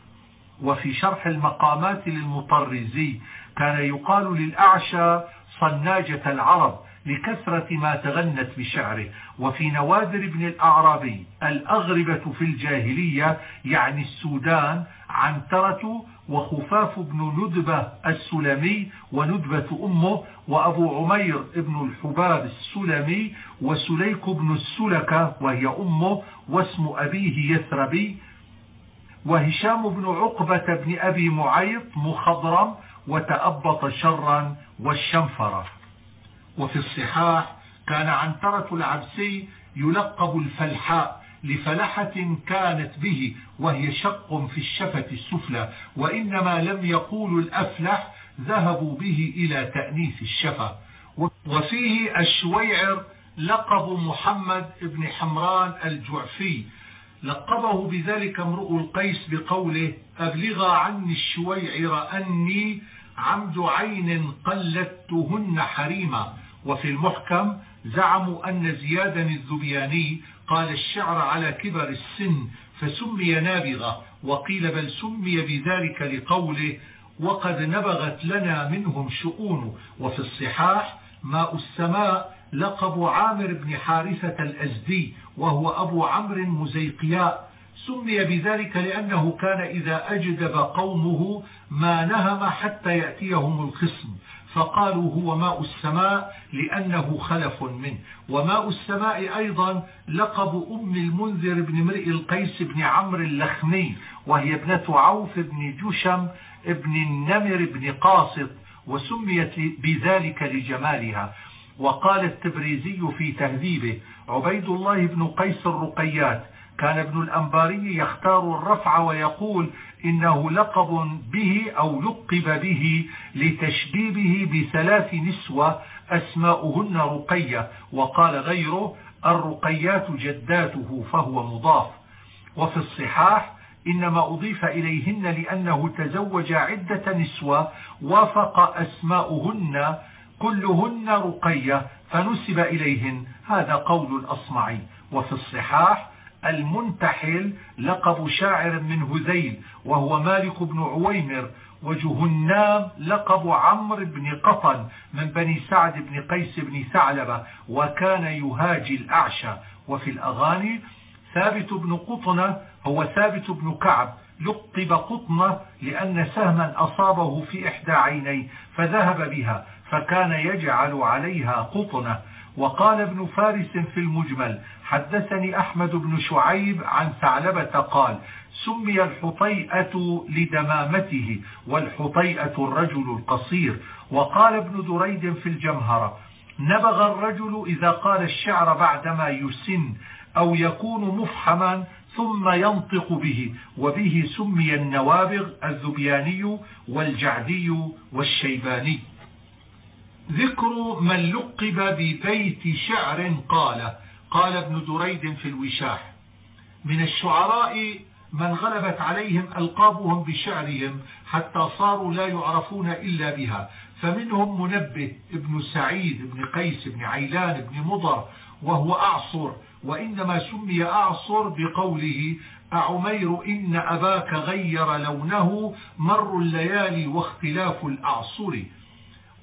وفي شرح المقامات للمطرزي كان يقال للأعشى صناجة العرب لكثرة ما تغنت بشعره. وفي نوادر ابن الأعرابي الأغربة في الجاهلية يعني السودان عنترة وخفاف بن ندبة السلمي وندبة أمه وأبو عمير بن الحباب السلمي وسليك بن السلكة وهي أمه واسم أبيه يثربي وهشام بن عقبة بن أبي معيط مخضرم وتأبط شرا والشنفرة. وفي الصحاح كان عنترة العبسي يلقب الفلحاء لفلحة كانت به وهي شق في الشفة السفلى وإنما لم يقولوا الأفلح ذهبوا به إلى تأنيث الشفة. وفيه الشويعر لقب محمد بن حمران الجعفي. لقبه بذلك امرؤ القيس بقوله أبلغ عني الشويعر أني عمد عين قلدتهن حريما. وفي المحكم زعموا أن زيادا الذبياني قال الشعر على كبر السن فسمي نابغة وقيل بل سمي بذلك لقوله وقد نبغت لنا منهم شؤون. وفي الصحاح ماء السماء لقب عامر بن حارثة الأزدي وهو أبو عمرو مزيقياء. سمي بذلك لأنه كان إذا أجدب قومه ما نهم حتى يأتيهم الخصم فقالوا هو ماء السماء لأنه خلف منه. وماء السماء أيضا لقب أم المنذر بن مرئ القيس بن عمرو اللخمي وهي ابنة عوف بن جشم بن النمر بن قاسط وسميت بذلك لجمالها. وقال التبريزي في تهذيبه عبيد الله بن قيس الرقيات كان ابن الأنباري يختار الرفع ويقول إنه لقب به أو لقب به لتشبيبه بثلاث نسوة أسماؤهن رقية وقال غيره الرقيات جداته فهو مضاف. وفي الصحاح إنما أضيف إليهن لأنه تزوج عدة نسوة وافق أسماؤهن كلهن رقية فنسب إليهن. هذا قول الأصمعي. وفي الصحاح المنتحل لقب شاعر من هذيل وهو مالك بن عويمر وجهنام لقب عمرو بن قطن من بني سعد بن قيس بن ثعلبة وكان يهاجي الأعشى. وفي الأغاني ثابت بن قطنة هو ثابت بن كعب لقب قطنة لأن سهما أصابه في إحدى عينيه فذهب بها فكان يجعل عليها قطنة. وقال ابن فارس في المجمل حدثني أحمد بن شعيب عن ثعلبة قال سمي الحطيئة لدمامته والحطيئة الرجل القصير. وقال ابن دريد في الجمهرة نبغ الرجل إذا قال الشعر بعدما يسن أو يكون مفحما ثم ينطق به وبه سمي النوابغ الذبياني والجعدي والشيباني. ذكر من لقب ببيت شعر قال قال ابن دريد في الوشاح من الشعراء من غلبت عليهم ألقابهم بشعرهم حتى صاروا لا يعرفون إلا بها فمنهم منبه ابن سعيد بن قيس بن عيلان بن مضر وهو أعصر وإنما سمي أعصر بقوله أعمير إن أباك غير لونه مر الليالي واختلاف الأعصر.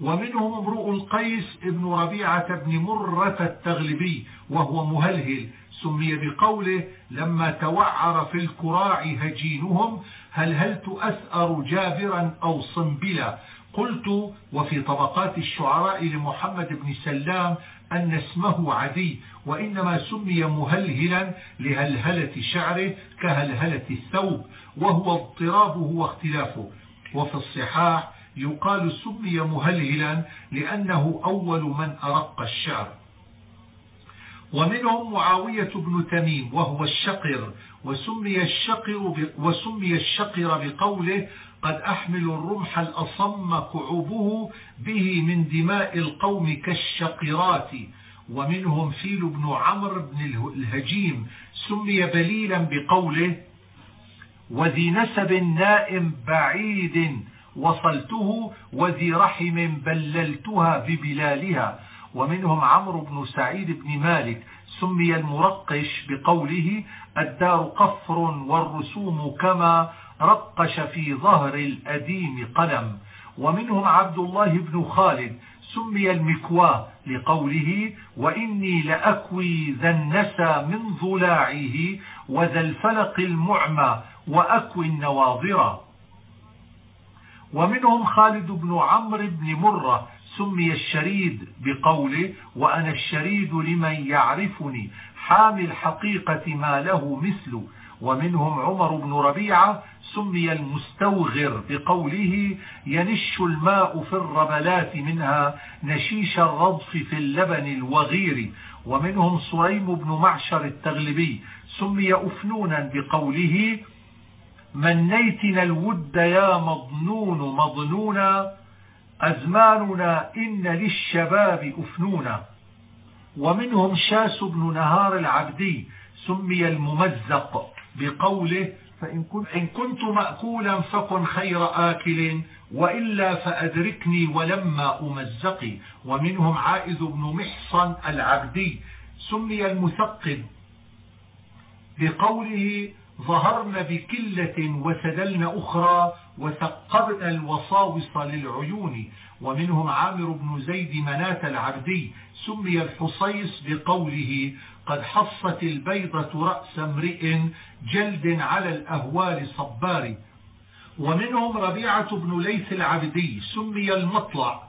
ومنهم امرؤ القيس ابن ربيعة بن مرة التغلبي وهو مهلهل. سمي بقوله لما توعر في الكراع هجينهم هل هل تؤثأر جابرا أو صنبلا؟ قلت وفي طبقات الشعراء لمحمد بن سلام أن اسمه عدي وإنما سمي مهلهلا لهلهلة شعره كهلهلة الثوب وهو اضطرابه واختلافه. وفي الصحاح يقال سمي مهلهلا لأنه أول من أرق الشعر. ومنهم معاوية بن تميم وهو الشقر وسمي الشقر, وسمي الشقر بقوله قد أحمل الرمح الأصم كعوبه به من دماء القوم كالشقرات. ومنهم فيل بن عمرو بن الهجيم سمي بليلا بقوله وذي نسب نائم بعيد وصلته وذي رحم بللتها ببلالها. ومنهم عمرو بن سعيد بن مالك سمي المرقش بقوله الدار قفر والرسوم كما رقش في ظهر الأديم قلم. ومنهم عبد الله بن خالد سمي المكواه لقوله وإني لأكوي ذا النسى من ضلاعه وذا الفلق المعمى وأكوي النواظر ومنهم خالد بن عمرو بن مرة سمي الشريد بقوله وأنا الشريد لمن يعرفني حامي الحقيقة ما له مثل. ومنهم عمر بن ربيعة سمي المستوغر بقوله ينش الماء في الرملات منها نشيش الرضف في اللبن الوغير. ومنهم صريم بن معشر التغلبي سمي أفنونا بقوله منيتنا الود يا مظنون مظنونا أزماننا إن للشباب أفنونا. ومنهم شاس بن نهار العبدي سمي الممزق بقوله فإن كنت, مأكولا فكن خير آكل وإلا فأدركني ولما أمزق. ومنهم عائذ بن محصن العبدي سمي المثقل بقوله ظهرن بكلة وسدلن أخرى وثقبن الوصاوص للعيون. ومنهم عامر بن زيد مناة العبدي سمي الحصيص بقوله قد حصت البيضة رأس امرئ جلد على الأهوال صبار. ومنهم ربيعة بن ليث العبدي سمي المطلع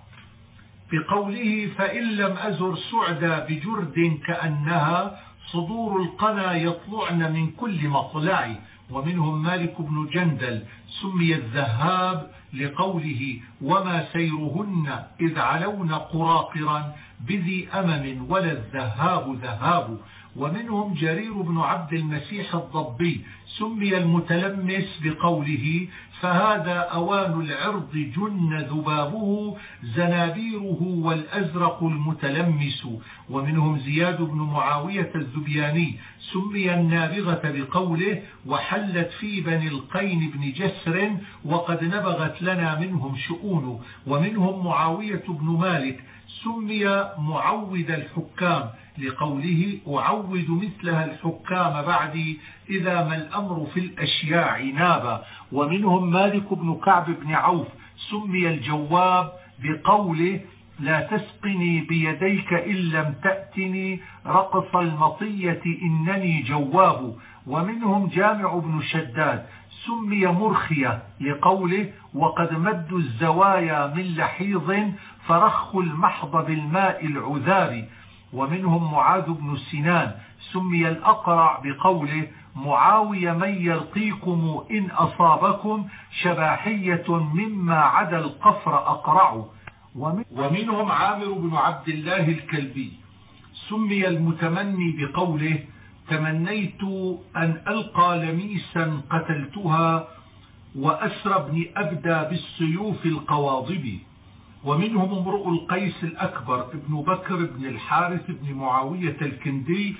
بقوله فإن لم أزر سعدا بجرد كأنها صدور القنا يطلعن من كل مطلع ومنهم مالك بن جندل سمي الذهاب لقوله وما سيرهن إذ علون قراقرا بذي أمم ولا الذهاب ذهاب. ومنهم جرير بن عبد المسيح الضبي سمي المتلمس بقوله فهذا أوان العرض جن ذبابه زنابيره والأزرق المتلمس. ومنهم زياد بن معاوية الزبياني سمي النابغة بقوله وحلت في بني القين بن جسر وقد نبغت لنا منهم شؤون. ومنهم معاوية بن مالك سمي معود الحكام لقوله أعود مثلها الحكام بعدي إذا ما الأمر في الأشياع نابا. ومنهم مالك بن كعب بن عوف سمي الجواب بقوله لا تسقني بيديك إن لم تأتني رقص المطية إنني جواب. ومنهم جامع بن شداد سمي مرخية لقوله وقد مدوا الزوايا من لحيظ فرخ المحض بالماء العذاب ومنهم معاذ بن سنان سمي الأقرع بقوله معاوية من يلقيكم إن أصابكم شباحية مما عدا القفر أقرع. ومنهم عامر بن عبد الله الكلبي. سمي المتمني بقوله تمنيت أن ألقى لميسا قتلتها وأسر ابن أبدى بالسيوف القواضب. ومنهم امرؤ القيس الأكبر ابن بكر بن الحارث بن معاوية الكندي.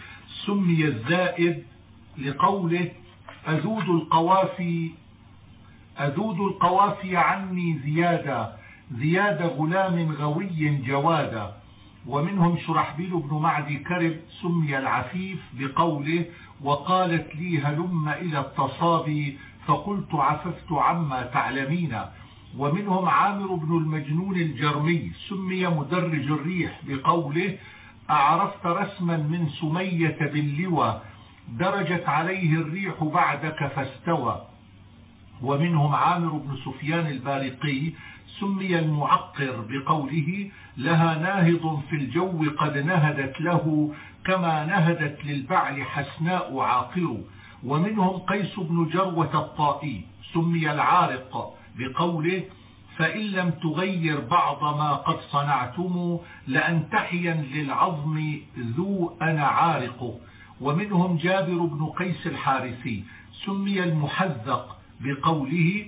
سمي الزائد لقوله أذود القوافي أذود القوافي عني زيادة. زياد غلام غوي جوادا ومنهم شرحبيل بن معدي كرب سمي العفيف بقوله وقالت لي هلم إلى التصابي فقلت عففت عما تعلمين. ومنهم عامر بن المجنون الجرمي سمي مدرج الريح بقوله أعرفت رسما من سمية باللوى درجت عليه الريح بعدك فاستوى. ومنهم عامر بن سفيان البارقي سمي المعقر بقوله لها ناهض في الجو قد نهدت له كما نهدت للبعل حسناء عاقر ومنهم قيس بن جروة الطائي سمي العارق بقوله فإن لم تغير بعض ما قد صنعتم لأنتحيا للعظم ذو أنا عارق. ومنهم جابر بن قيس الحارثي سمي المحذق بقوله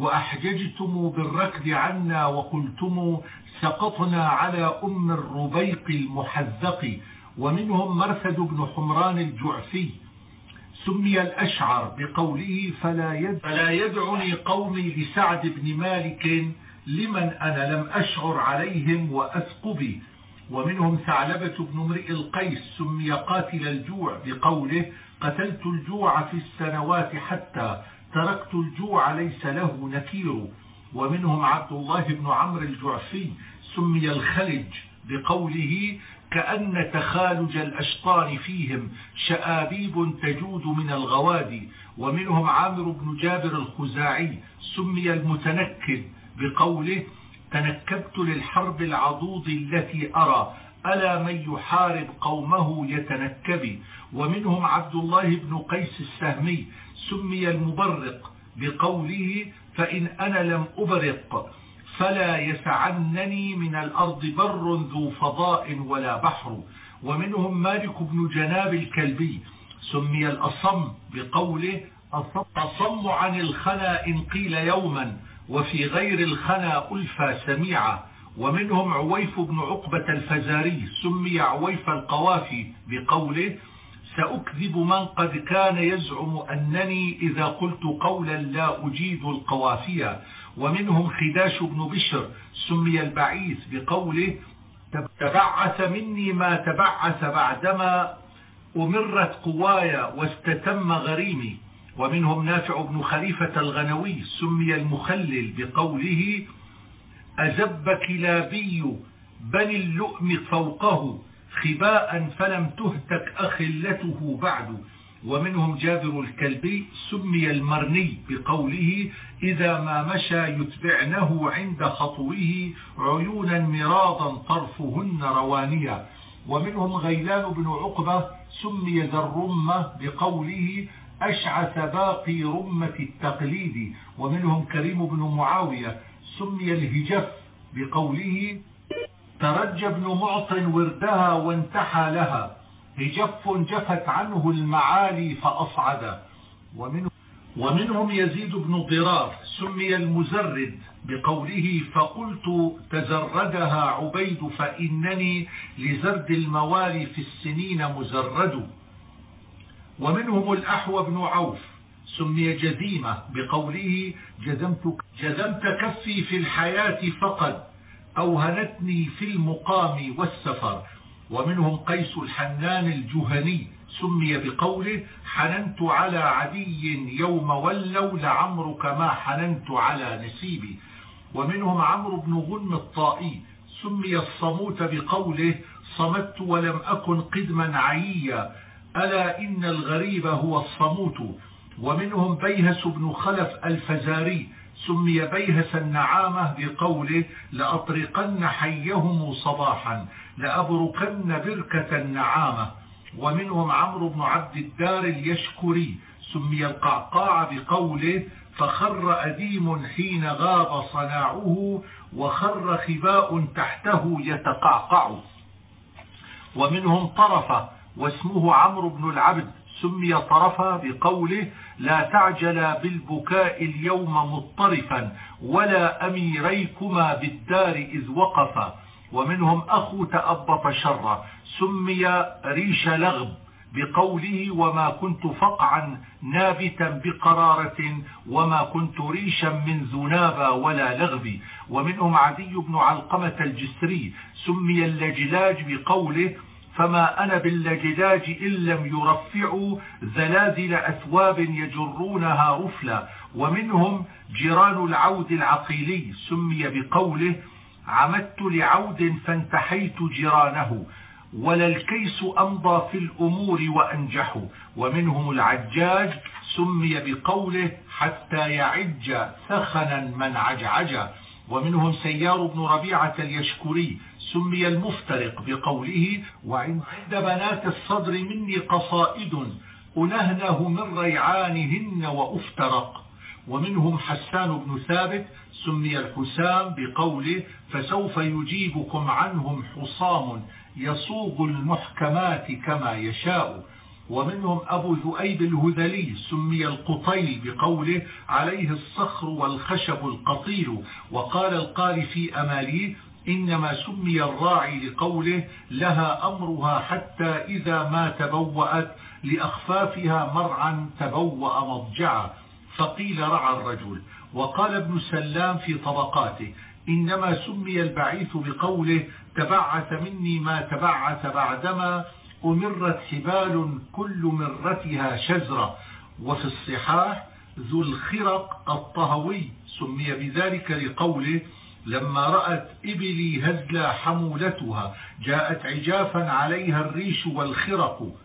وأحججتم بالركض عنا وقلتم سقطنا على أم الربيق المحذق ومنهم مرثد بن حمران الجعفي. سمي الأشعر بقوله فلا, يد فلا يدعني قومي لسعد بن مالك لمن أنا لم أشعر عليهم وأثقبي ومنهم ثعلبة بن امرئ القيس سمي قاتل الجوع بقوله قتلت الجوع في السنوات حتى تركت الجوع ليس له نكير. ومنهم عبد الله بن عمرو الجعفي سمي الخلج بقوله كأن تخالج الأشطار فيهم شآبيب تجود من الغوادي. ومنهم عامر بن جابر الخزاعي سمي المتنكب بقوله تنكبت للحرب العضوض التي أرى ألا من يحارب قومه يتنكب ومنهم عبد الله بن قيس السهمي سمي المبرق بقوله فإن أنا لم أبرق فلا يسعنني من الأرض بر ذو فضاء ولا بحر. ومنهم مالك بن جناب الكلبي سمي الأصم بقوله أصم عن الخنا إن قيل يوما وفي غير الخنا ألفى سميعا. ومنهم عويف بن عقبة الفزاري سمي عويف القوافي بقوله سأكذب من قد كان يزعم أنني إذا قلت قولا لا أجيد القوافية. ومنهم خداش بن بشر سمي البعيث بقوله تبعث مني ما تبعث بعدما أمرت قوايا واستتم غريمي. ومنهم نافع بن خليفة الغنوي سمي المخلل بقوله أزب كلابي بني اللؤم فوقه. خباء فلم تهتك أخلته بعد. ومنهم جابر الكلبي سمي المرني بقوله إذا ما مشى يتبعنه عند خطوه عيونا مراضا طرفهن روانيا ومنهم غيلان بن عقبة سمي ذا الرمة بقوله أشعث باقي رمة التقليد. ومنهم كريم بن معاوية سمي الهجف بقوله ترج بن معط وردها وانتحى لها. هجف جفت عنه المعالي فأصعد. ومنهم, ومنهم يزيد بن ضرار سمي المزرد بقوله فقلت تزردها عبيد فإنني لزرد الموالي في السنين مزرد. ومنهم الأحوى بن عوف سمي جزيمة بقوله جزمت, جزمت كفي في الحياة فقد. أوهنتني في المقام والسفر ومنهم قيس الحنان الجهني سمي بقوله حننت على عدي يوم ولوا لعمرك ما حننت على نسيبي. ومنهم عمرو بن غنم الطائي سمي الصموت بقوله صمت ولم أكن قدما عييا ألا إن الغريب هو الصموت. ومنهم بيهس بن خلف الفزاري سمي بيهس النعامة بقوله لأطرقن حيهم صباحا لأبركن بركة النعامة. ومنهم عمرو بن عبد الدار اليشكري سمي القعقاع بقوله فخر أديم حين غاب صناعه وخر خباء تحته يتقعقع. ومنهم طرفة واسمه عمرو بن العبد سمي طرفا بقوله لا تعجل بالبكاء اليوم مضطرفا ولا أميريكما بالدار إذ وقفا. ومنهم أخو تأبط شر سمي ريش لغب بقوله وما كنت فقعا نابتا بقرارة وما كنت ريشا من ذنابا ولا لغب ومنهم عدي بن علقمة الجسري سمي اللجلاج بقوله فما أنا باللجلاج إن لم يرفعوا زلازل أثواب يجرونها رفلا. ومنهم جيران العود العقيلي سمي بقوله عمدت لعود فانتحيت جيرانه ولا الكيس أمضى في الأمور وأنجح ومنهم العجاج سمي بقوله حتى يعج ثخنا من عجعج ومنهم سيار بن ربيعة اليشكري سمي المفترق بقوله وعند بنات الصدر مني قصائد أنهنه من ريعانهن وأفترق. ومنهم حسان بن ثابت سمي الحسام بقوله فسوف يجيبكم عنهم حصام يصوغ المحكمات كما يشاء. ومنهم أبو ذؤيب الهذلي سمي القطيل بقوله عليه الصخر والخشب القطيل. وقال القاري في أماليه إنما سمي الراعي لقوله لها أمرها حتى إذا ما تبوأت لأخفافها مرعا تبوأ مضجعا فقيل رعى الرجل. وقال ابن سلام في طبقاته إنما سمي البعيث بقوله تبعث مني ما تبعث بعدما أمرت حبال كل مرتها شزرة. وفي الصحاح ذو الخرق الطهوي سمي بذلك لقوله لما رأت إبلي هزل حمولتها جاءت عجافا عليها الريش والخرق.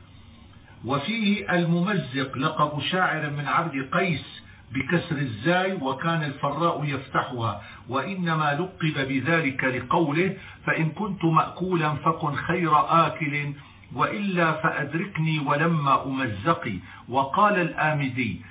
وفيه الممزق لقب شاعر من عبد قيس بكسر الزاي وكان الفراء يفتحها. وإنما لقب بذلك لقوله فإن كنت مأكولا فكن خير آكل وإلا فأدركني ولما أمزقي. وقال الآمدي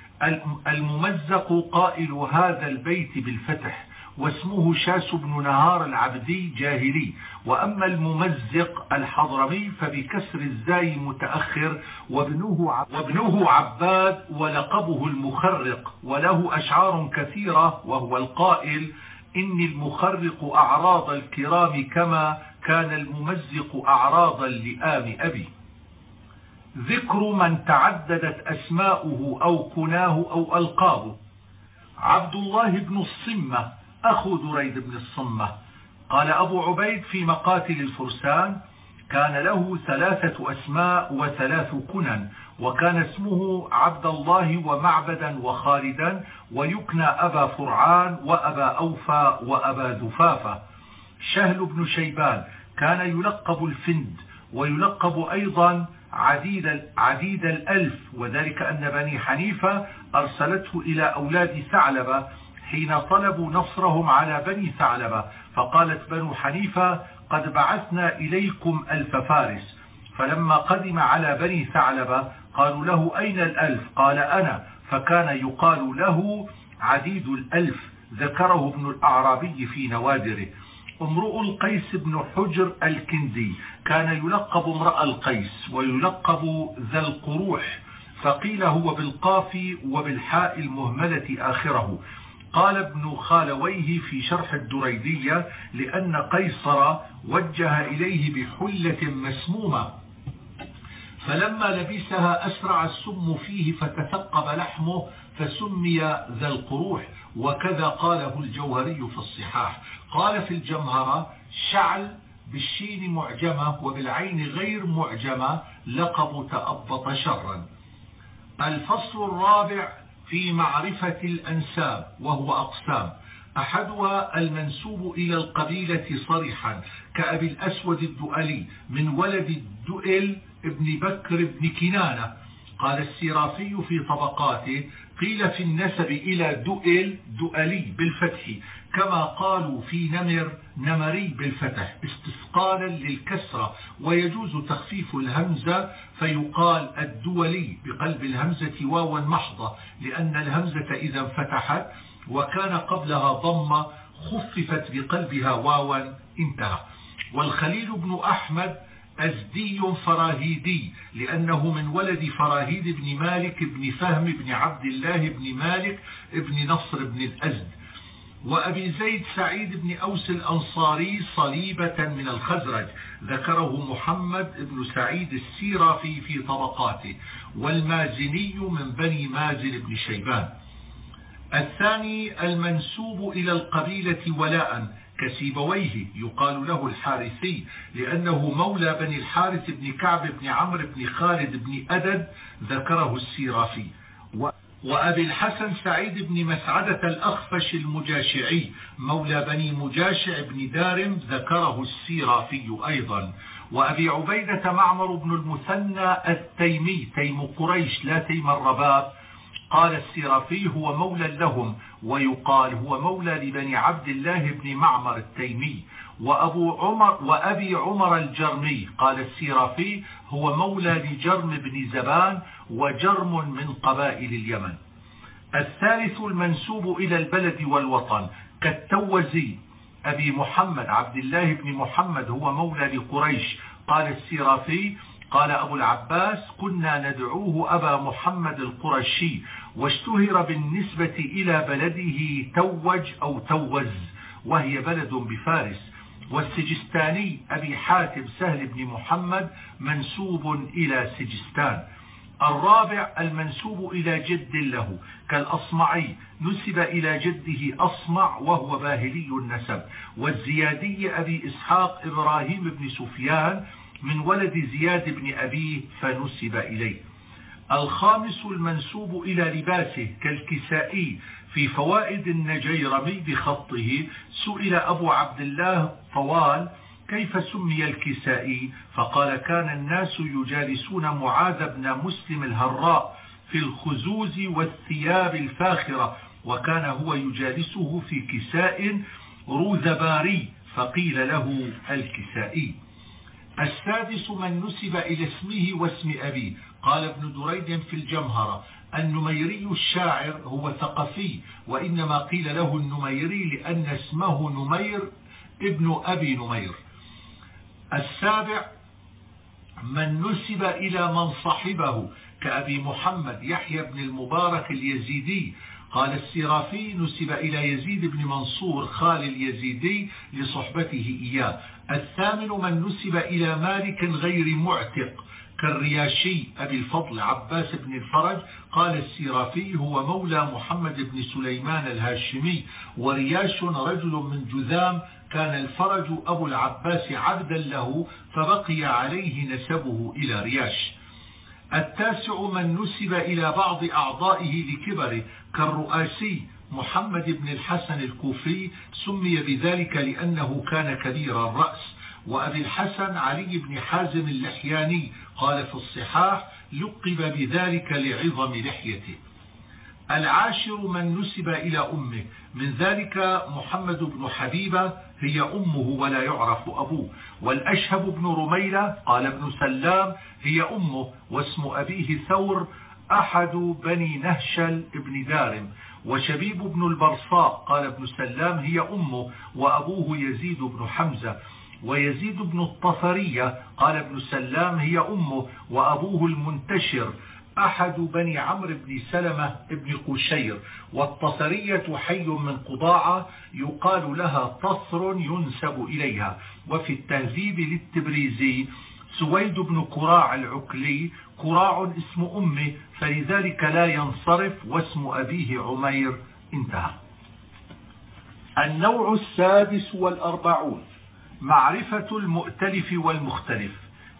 الممزق قائل هذا البيت بالفتح. واسمه شاس بن نهار العبدي جاهلي. وأما الممزق الحضرمي فبكسر الزاي متأخر وابنه, وابنه عباد ولقبه المخرق وله أشعار كثيرة وهو القائل إني المخرق أعراض الكرام كما كان الممزق أعراضا لآم أبي. ذكر من تعددت أسماؤه أو كناه أو ألقابه. عبد الله بن الصمة أخو دريد بن الصمة. قال أبو عبيد في مقاتل الفرسان كان له ثلاثة أسماء وثلاث كنن وكان اسمه عبد الله ومعبدا وخالدا ويكنى أبا فرعان وأبا أوفى وأبا ذفافة شهل بن شيبان كان يلقب الفند ويلقب أيضا عديد, عديد الألف وذلك أن بني حنيفة أرسلته إلى أولاد ثعلبة حين طلبوا نصرهم على بني ثعلبة فقالت بنو حنيفة قد بعثنا إليكم ألف فارس. فلما قدم على بني ثعلبة قالوا له أين الألف؟ قال أنا. فكان يقال له عديد الألف. ذكره ابن الأعرابي في نوادره. امرؤ القيس بن حجر الكندي كان يلقب امرأ القيس ويلقب ذا القروح فقيل هو بالقاف وبالحاء المهملة آخره. قال ابن خالويه في شرح الدريدية لأن قيصر وجه إليه بحلة مسمومة فلما لبسها أسرع السم فيه فتثقب لحمه فسمي ذا القروح وكذا قاله الجوهري في الصحاح. قال في الجمهرة شعل بالشين معجمة وبالعين غير معجمة لقب تأبط شرا. الفصل الرابع في معرفة الأنساب وهو أقسام. أحدها المنسوب إلى القبيلة صريحا كأبي الأسود الدؤلي من ولد الدؤل ابن بكر بن كنانة. قال السرافي في طبقاته قيل في النسب إلى دؤل دؤلي بالفتح. كما قالوا في نمر نمري بالفتح استثقالا للكسرة ويجوز تخفيف الهمزة فيقال الدولي بقلب الهمزة واوا محضة لأن الهمزة إذا انفتحت وكان قبلها ضمة خففت بقلبها واوا انتهى. والخليل بن أحمد أزدي فراهيدي لأنه من ولد فراهيد بن مالك بن فهم بن عبد الله بن مالك بن نصر بن الأزد. وأبي زيد سعيد بن أوس الأنصاري صليبة من الخزرج. ذكره محمد بن سعيد السيرافي في طبقاته. والمازني من بني مازن بن شيبان. الثاني المنسوب إلى القبيلة ولاء كسيبويه يقال له الحارثي لأنه مولى بني الحارث بن كعب بن عمرو بن خالد بن أدد ذكره السيرافي. وأبي الحسن سعيد بن مسعدة الأخفش المجاشعي مولى بني مجاشع بن دارم ذكره السيرافي أيضا. وأبي عبيدة معمر بن المثنى التيمي تيم قريش لا تيم الرباب قال السيرافي هو مولى لهم. ويقال هو مولى لبني عبد الله بن معمر التيمي. وأبو عمر وأبي عمر الجرمي قال السيرافي هو مولى لجرم بن زبان وجرم من قبائل اليمن. الثالث المنسوب إلى البلد والوطن كالتوزي. أبي محمد عبد الله بن محمد هو مولى لقريش. قال السيرافي قال أبو العباس كنا ندعوه أبا محمد القرشي واشتهر بالنسبة إلى بلده توج أو توز وهي بلد بفارس. والسجستاني أبي حاتم سهل بن محمد منسوب إلى سجستان. الرابع المنسوب إلى جد له كالأصمعي نسب إلى جده أصمع وهو باهلي النسب. والزيادي أبي إسحاق إبراهيم بن سفيان من ولد زياد بن أبيه فنسب إليه. الخامس المنسوب إلى لباسه كالكسائي في فوائد النجيرمي بخطه سئل أبو عبد الله طوال كيف سمي الكسائي فقال كان الناس يجالسون معاذ بن مسلم الهراء في الخزوز والثياب الفاخرة وكان هو يجالسه في كساء روذباري فقيل له الكسائي السادس من نسب إلى اسمه واسم أبيه. قال ابن دريد في الجمهرة النميري الشاعر هو ثقفي وإنما قيل له النميري لأن اسمه نمير ابن أبي نمير. السابع من نسب إلى من صحبه كأبي محمد يحيى بن المبارك اليزيدي. قال السرافي نسب إلى يزيد بن منصور خال اليزيدي لصحبته إياه. الثامن من نسب إلى مالك غير معتق. كالرياشي أبي الفضل عباس بن الفرج قال السيرافي هو مولى محمد بن سليمان الهاشمي ورياش رجل من جذام كان الفرج أبو العباس عبدا له فبقي عليه نسبه إلى رياش. التاسع من نسب إلى بعض أعضائه لكبره كالرؤاسي محمد بن الحسن الكوفي سمي بذلك لأنه كان كبير الرأس وأبي الحسن علي بن حازم اللحياني قال في الصحاح لقب بذلك لعظم لحيته. العاشر من نسب إلى أمه. من ذلك محمد بن حبيبة هي أمه ولا يعرف أبوه. والأشهب بن رميلة قال ابن سلام هي أمه واسم أبيه ثور أحد بني نهشل بن دارم. وشبيب بن البرصاء قال ابن سلام هي أمه وأبوه يزيد بن حمزة. ويزيد بن الطفرية قال ابن سلام هي أمه وأبوه المنتشر أحد بني عمرو بن سلمة بن قشير والطصرية حي من قضاعة يقال لها تصر ينسب إليها. وفي التهذيب للتبريزي سويد بن كراع العكلي كراع اسم أمه فلذلك لا ينصرف واسم أبيه عمير. انتهى. النوع السادس والأربعون. معرفة المؤتلف والمختلف.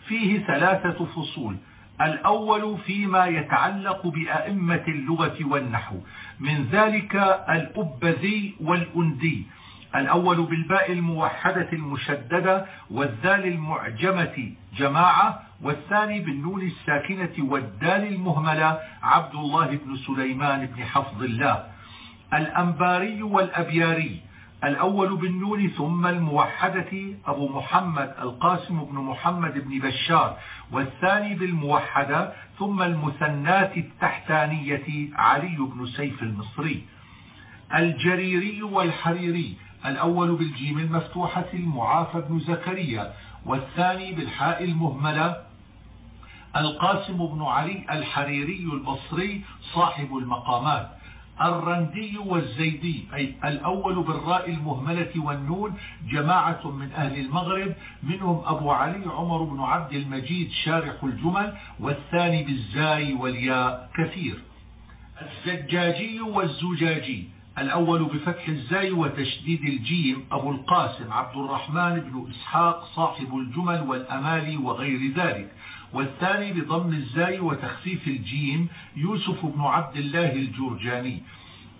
فيه ثلاثة فصول. الأول فيما يتعلق بأئمة اللغة والنحو. من ذلك الأبذي والأندي. الأول بالباء الموحدة المشددة والذال المعجمة جماعة والثاني بالنون الساكنة والدال المهملة عبد الله بن سليمان بن حفظ الله. الأنباري والأبياري. الأول بالنون ثم الموحدة أبو محمد القاسم بن محمد بن بشار والثاني بالموحدة ثم المثنات التحتانية علي بن سيف المصري. الجريري والحريري الأول بالجيم المفتوحة المعافى بن زكريا والثاني بالحاء المهملة. القاسم بن علي الحريري البصري صاحب المقامات. الرندي والزيدي أي الأول بالراء المهملة والنون جماعة من أهل المغرب منهم أبو علي عمر بن عبد المجيد شارح الجمل والثاني بالزاي والياء كثير. الزجاجي والزجاجي الأول بفتح الزاي وتشديد الجيم أبو القاسم عبد الرحمن بن إسحاق صاحب الجمل والأمالي وغير ذلك. والثاني بضم الزاي وتخفيف الجيم يوسف بن عبد الله الجرجاني.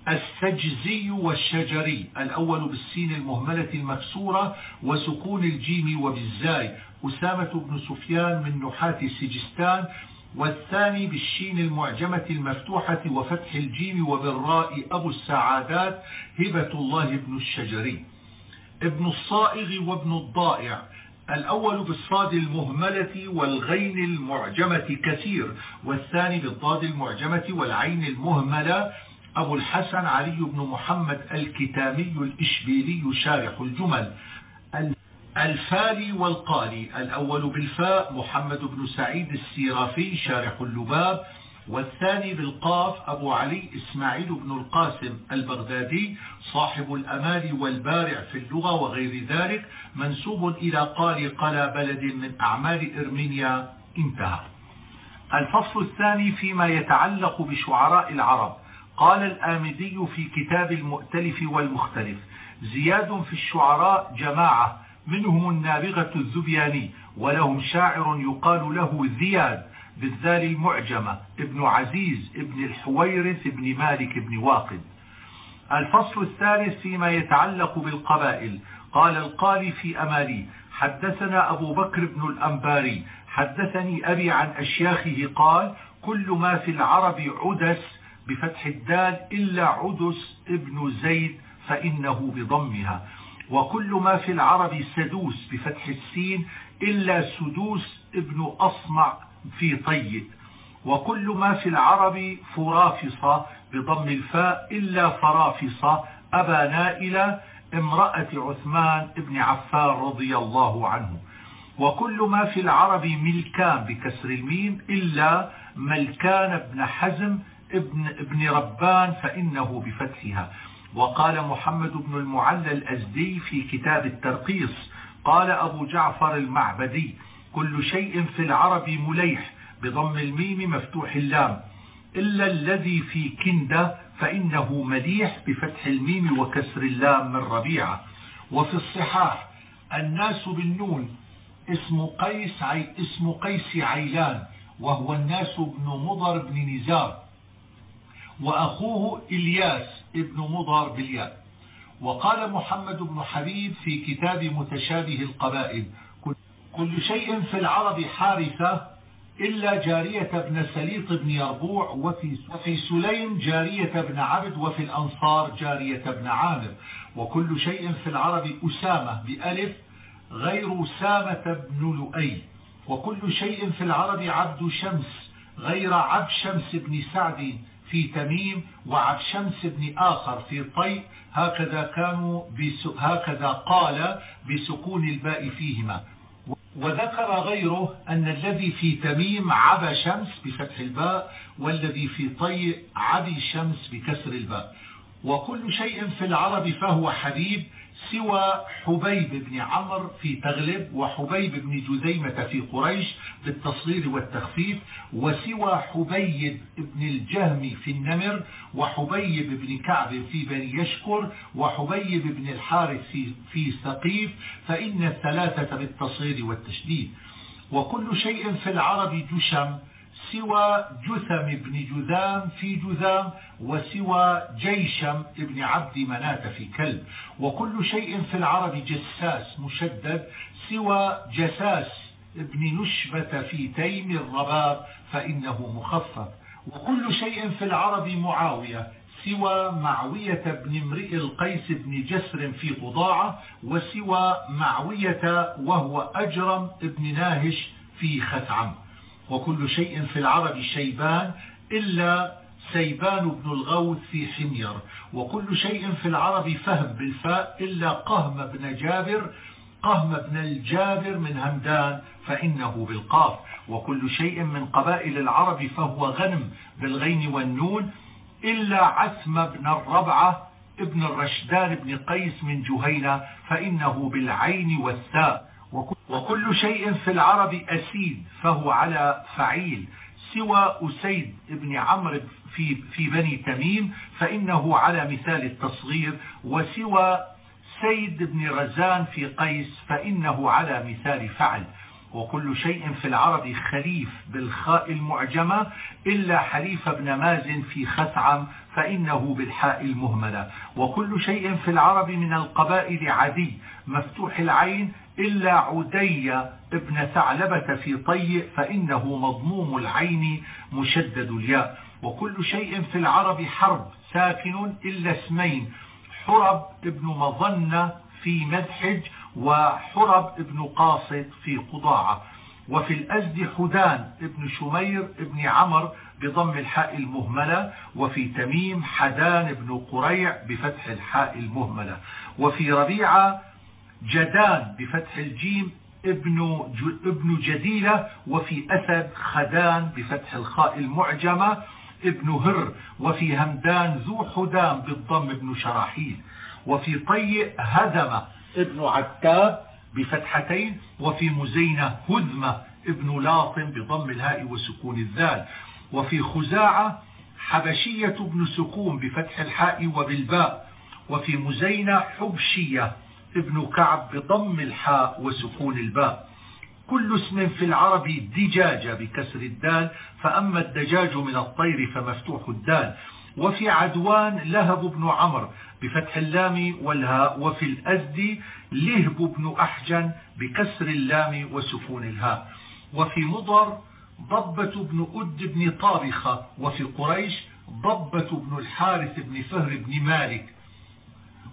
السجزي والشجري الأول بالسين المهملة المكسورة وسكون الجيم وبالزاي. أسامة بن سفيان من نحاة سجستان. والثاني بالشين المعجمة المفتوحة وفتح الجيم وبالراء أبو السعادات هبة الله بن الشجري. ابن الصائغ وابن الضائع. الأول بالصاد المهملة والغين المعجمة كثير والثاني بالضاد المعجمة والعين المهملة. أبو الحسن علي بن محمد الكتامي الإشبيلي شارح الجمل. الفالي والقالي. الأول بالفاء محمد بن سعيد السيرافي شارح اللباب. والثاني بالقاف أبو علي إسماعيل بن القاسم البغدادي صاحب الأمال والبارع في اللغة وغير ذلك منسوب إلى قال قلى بلد من أعمال إرمينيا. انتهى. الفصل الثاني فيما يتعلق بشعراء العرب. قال الآمدي في كتاب المؤتلف والمختلف زياد في الشعراء جماعة منهم النابغة الذبياني ولهم شاعر يقال له زياد. بالذال المعجمة ابن عزيز ابن الحويرث ابن مالك ابن واقد. الفصل الثالث فيما يتعلق بالقبائل. قال القالي في أمالي حدثنا أبو بكر بن الأنباري حدثني أبي عن أشياخه قال كل ما في العرب عدس بفتح الدال إلا عدس ابن زيد فإنه بضمها. وكل ما في العرب سدوس بفتح السين إلا سدوس ابن أصمع في طيب وكل ما في العرب فرافصة بضم الفاء إلا فرافصة أبا نائلة امرأة عثمان ابن عفان رضي الله عنه. وكل ما في العرب ملكان بكسر الميم إلا ملكان ابن حزم ابن, ابن ربان فإنه بفتحها. وقال محمد بن المعلى الأزدي في كتاب الترقيص قال أبو جعفر المعبدي كل شيء في العرب مليح بضم الميم مفتوح اللام. إلا الذي في كندة فإنه مليح بفتح الميم وكسر اللام من ربيعة وفي الصحاح الناس بالنون اسم قيس عي اسم قيس عيلان وهو الناس بن مضر بن نزار. وأخوه إلياس ابن مضر بالياء. وقال محمد بن حبيب في كتاب متشابه القبائل كل شيء في العرب حارثة إلا جارية بن سليط بن يربوع وفي, وفي سليم جارية بن عبد وفي الأنصار جارية بن عامر. وكل شيء في العرب أسامة بألف غير سامة بن لؤي. وكل شيء في العرب عبد شمس غير عبد شمس بن سعد في تميم وعبد شمس بن آخر في طي هكذا كانوا هكذا قال بسكون الباء فيهما. وذكر غيره أن الذي في تميم عبى شمس بفتح الباء والذي في طي عبي شمس بكسر الباء. وكل شيء في العرب فهو حبيب سوى حبيب بن عمر في تغلب وحبيب بن جذيمة في قريش بالتصغير والتخفيف وسوى حبيب بن الجهم في النمر وحبيب بن كعب في بني يشكر وحبيب بن الحارث في سقيف فإن الثلاثة بالتصغير والتشديد. وكل شيء في العرب جشم سوى جثم بن جذام في جذام وسوى جيشم ابن عبد مناة في كلب. وكل شيء في العرب جساس مشدد سوى جساس ابن نشبة في تيم الرباب فإنه مخفف. وكل شيء في العرب معاوية سوى معوية بن امرئ القيس بن جسر في قضاعة وسوى معوية وهو أجرم ابن ناهش في خثعم وكل شيء في العرب شيبان إلا سيبان بن الغوث في حمير. وكل شيء في العرب فهم بالفاء إلا قهم بن جابر قهم بن الجابر من همدان فإنه بالقاف. وكل شيء من قبائل العرب فهو غنم بالغين والنون إلا عثم بن الربعة ابن الرشدان بن قيس من جهينة فإنه بالعين والثاء. وكل شيء في العرب أسيد فهو على فعيل. سوى أسيد بن عمرو في, في بني تميم فإنه على مثال التصغير. وسوى سيد بن رزان في قيس فإنه على مثال فعل. وكل شيء في العرب خليف بالخاء المعجمة إلا حليف بن مازن في خثعم فإنه بالحاء المهملة. وكل شيء في العرب من القبائل عدي مفتوح العين إلا عدي ابن ثعلبة في طي فإنه مضموم العين مشدد الياء. وكل شيء في العرب حرب ساكن إلا اسمين حرب ابن مظنة في مذحج وحرب ابن قاصد في قضاعة. وفي الأزد حدان ابن شمير ابن عمر بضم الحاء المهملة وفي تميم حدان ابن قريع بفتح الحاء المهملة. وفي ربيعة جدان بفتح الجيم ابن ابن جديلة وفي أسد خدان بفتح الخاء المعجمة ابن هر وفي همدان ذو حدان بالضم ابن شراحيل وفي طي هدم ابن عتاب بفتحتين وفي مزينة هذمة ابن لاطم بضم الهاء وسكون الذال وفي خزاعة حبشية بن سكون بفتح الحاء وبالباء وفي مزينة حبشية ابن كعب بضم الحاء وسكون الباء. كل اسم في العرب دجاجة بكسر الدال فأما الدجاج من الطير فمفتوح الدال. وفي عدوان لهب بن عمر بفتح اللام والهاء وفي الأزد لهب بن أحجن بكسر اللام وسكون الهاء. وفي مضر ضبة بن أد بن طابخة وفي قريش ضبة بن الحارث بن فهر بن مالك.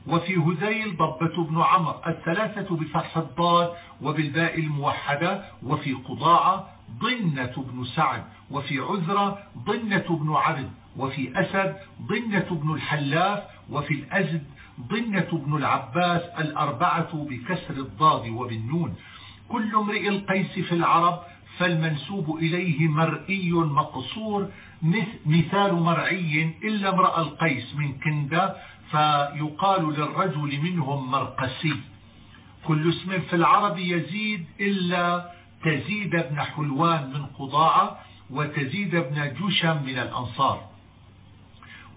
وفي هذيل ضبة بن عمر الثلاثة بفتح الضاد وبالباء الموحدة وفي قضاعة ضنة بن سعد وفي عذرة ضنة بن عبد وفي أسد ضنة بن الحلاف وفي الأزد ضنة بن العباس الأربعة بكسر الضاد وبالنون. كل امرئ القيس في العرب فالمنسوب إليه مرئي مقصور مثال مرعي إلا امرأ القيس من كندا فيقال للرجل منهم مرقسي. كل اسم في العرب يزيد إلا تزيد بن حلوان من قضاعة وتزيد بن جشم من الأنصار.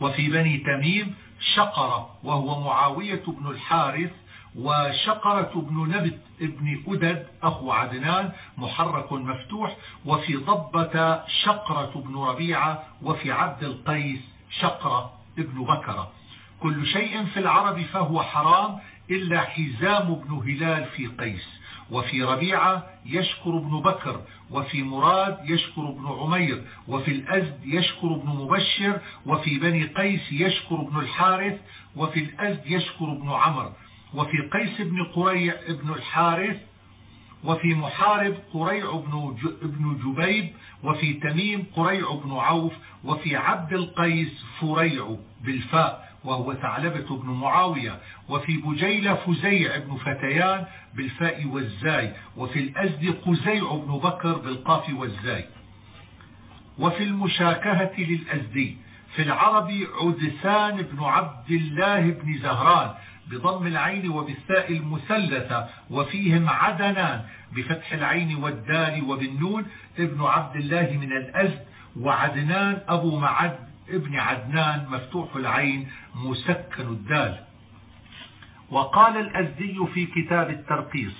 وفي بني تميم شقر وهو معاوية بن الحارث وشقرة بن نبت ابن أدد أخو عدنان محرك مفتوح وفي ضبة شقرة بن ربيعة وفي عبد القيس شقرة ابن بكرة. كل شيء في العرب فهو حرام إلا حزام بن هلال في قيس. وفي ربيعة يشكر ابن بكر وفي مراد يشكر ابن عمير وفي الأزد يشكر ابن مبشر وفي بني قيس يشكر ابن الحارث وفي الأزد يشكر ابن عمر. وفي قيس بن قريع ابن الحارث وفي محارب قريع بن جبيب وفي تميم قريع بن عوف وفي عبد القيس فريع بالفاء. وهو ثعلبة بن معاوية وفي بجيلة فزيع بن فتيان بالفاء والزاي وفي الأزد قزيع بن بكر بالقاف والزاي. وفي المشاكهة للأزدي في العرب عدسان بن عبد الله بن زهران بضم العين وبالثاء المثلثة وفيهم عدنان بفتح العين والدال وبالنون ابن عبد الله من الأزد وعدنان أبو معد ابن عدنان مفتوح العين مسكن الدال. وقال الأزدي في كتاب الترقيص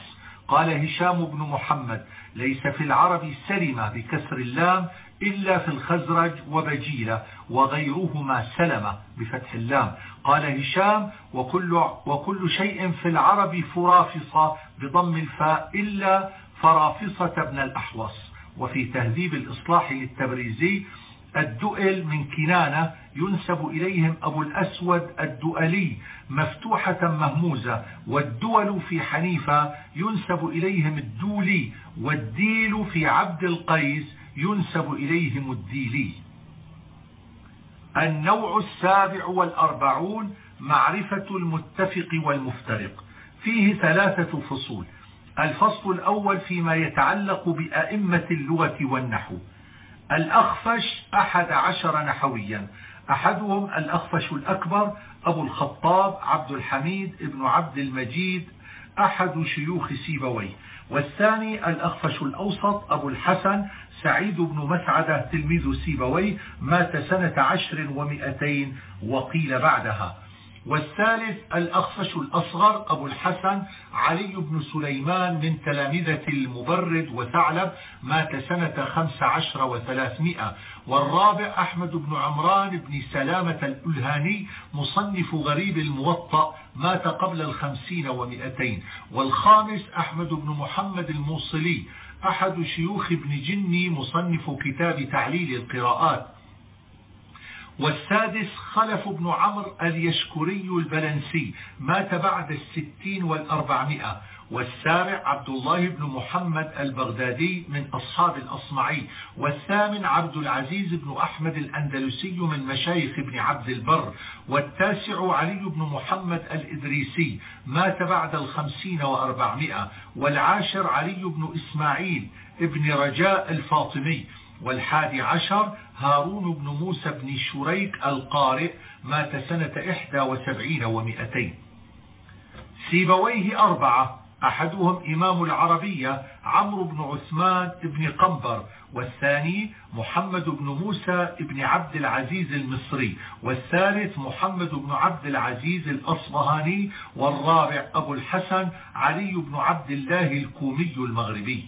قال هشام بن محمد ليس في العرب سلمة بكسر اللام إلا في الخزرج وبجيلة وغيرهما سلمة بفتح اللام. قال هشام وكل, وكل شيء في العرب فرافصة بضم الفاء إلا فرافصة بن الأحوص. وفي تهذيب الإصلاح للتبريزي الدؤل من كنانة ينسب إليهم أبو الأسود الدؤلي مفتوحة مهموزة والدول في حنيفة ينسب إليهم الدولي والديل في عبد القيس ينسب إليهم الديلي. النوع السابع والأربعون معرفة المتفق والمفترق. فيه ثلاثة فصول. الفصل الأول فيما يتعلق بأئمة اللغة والنحو. الأخفش أحد عشر نحويا. أحدهم الأخفش الأكبر أبو الخطاب عبد الحميد ابن عبد المجيد أحد شيوخ سيبويه. والثاني الأخفش الأوسط أبو الحسن سعيد بن مسعدة تلميذ سيبويه مات سنة عشر ومئتين وقيل بعدها. والثالث الأخفش الأصغر أبو الحسن علي بن سليمان من تلامذة المبرد وثعلب مات سنة خمس عشر وثلاثمائة والرابع أحمد بن عمران بن سلامة الألهاني مصنف غريب الموطأ مات قبل الخمسين ومئتين والخامس أحمد بن محمد الموصلي أحد شيوخ ابن جني مصنف كتاب تعليل القراءات. والسادس خلف بن عمرو اليشكري البلنسي مات بعد الستين والأربعمائة والسابع عبد الله بن محمد البغدادي من أصحاب الأصمعي والثامن عبد العزيز بن أحمد الأندلسي من مشايخ ابن عبد البر والتاسع علي بن محمد الإدريسي مات بعد الخمسين وأربعمائة والعاشر علي بن إسماعيل ابن رجاء الفاطمي والحادي عشر هارون بن موسى بن شريك القارئ مات سنة إحدى وسبعين ومئتين. سيبويه أربعة أحدهم إمام العربية عمرو بن عثمان بن قنبر والثاني محمد بن موسى بن عبد العزيز المصري والثالث محمد بن عبد العزيز الأصبهاني والرابع أبو الحسن علي بن عبد الله الكومي المغربي.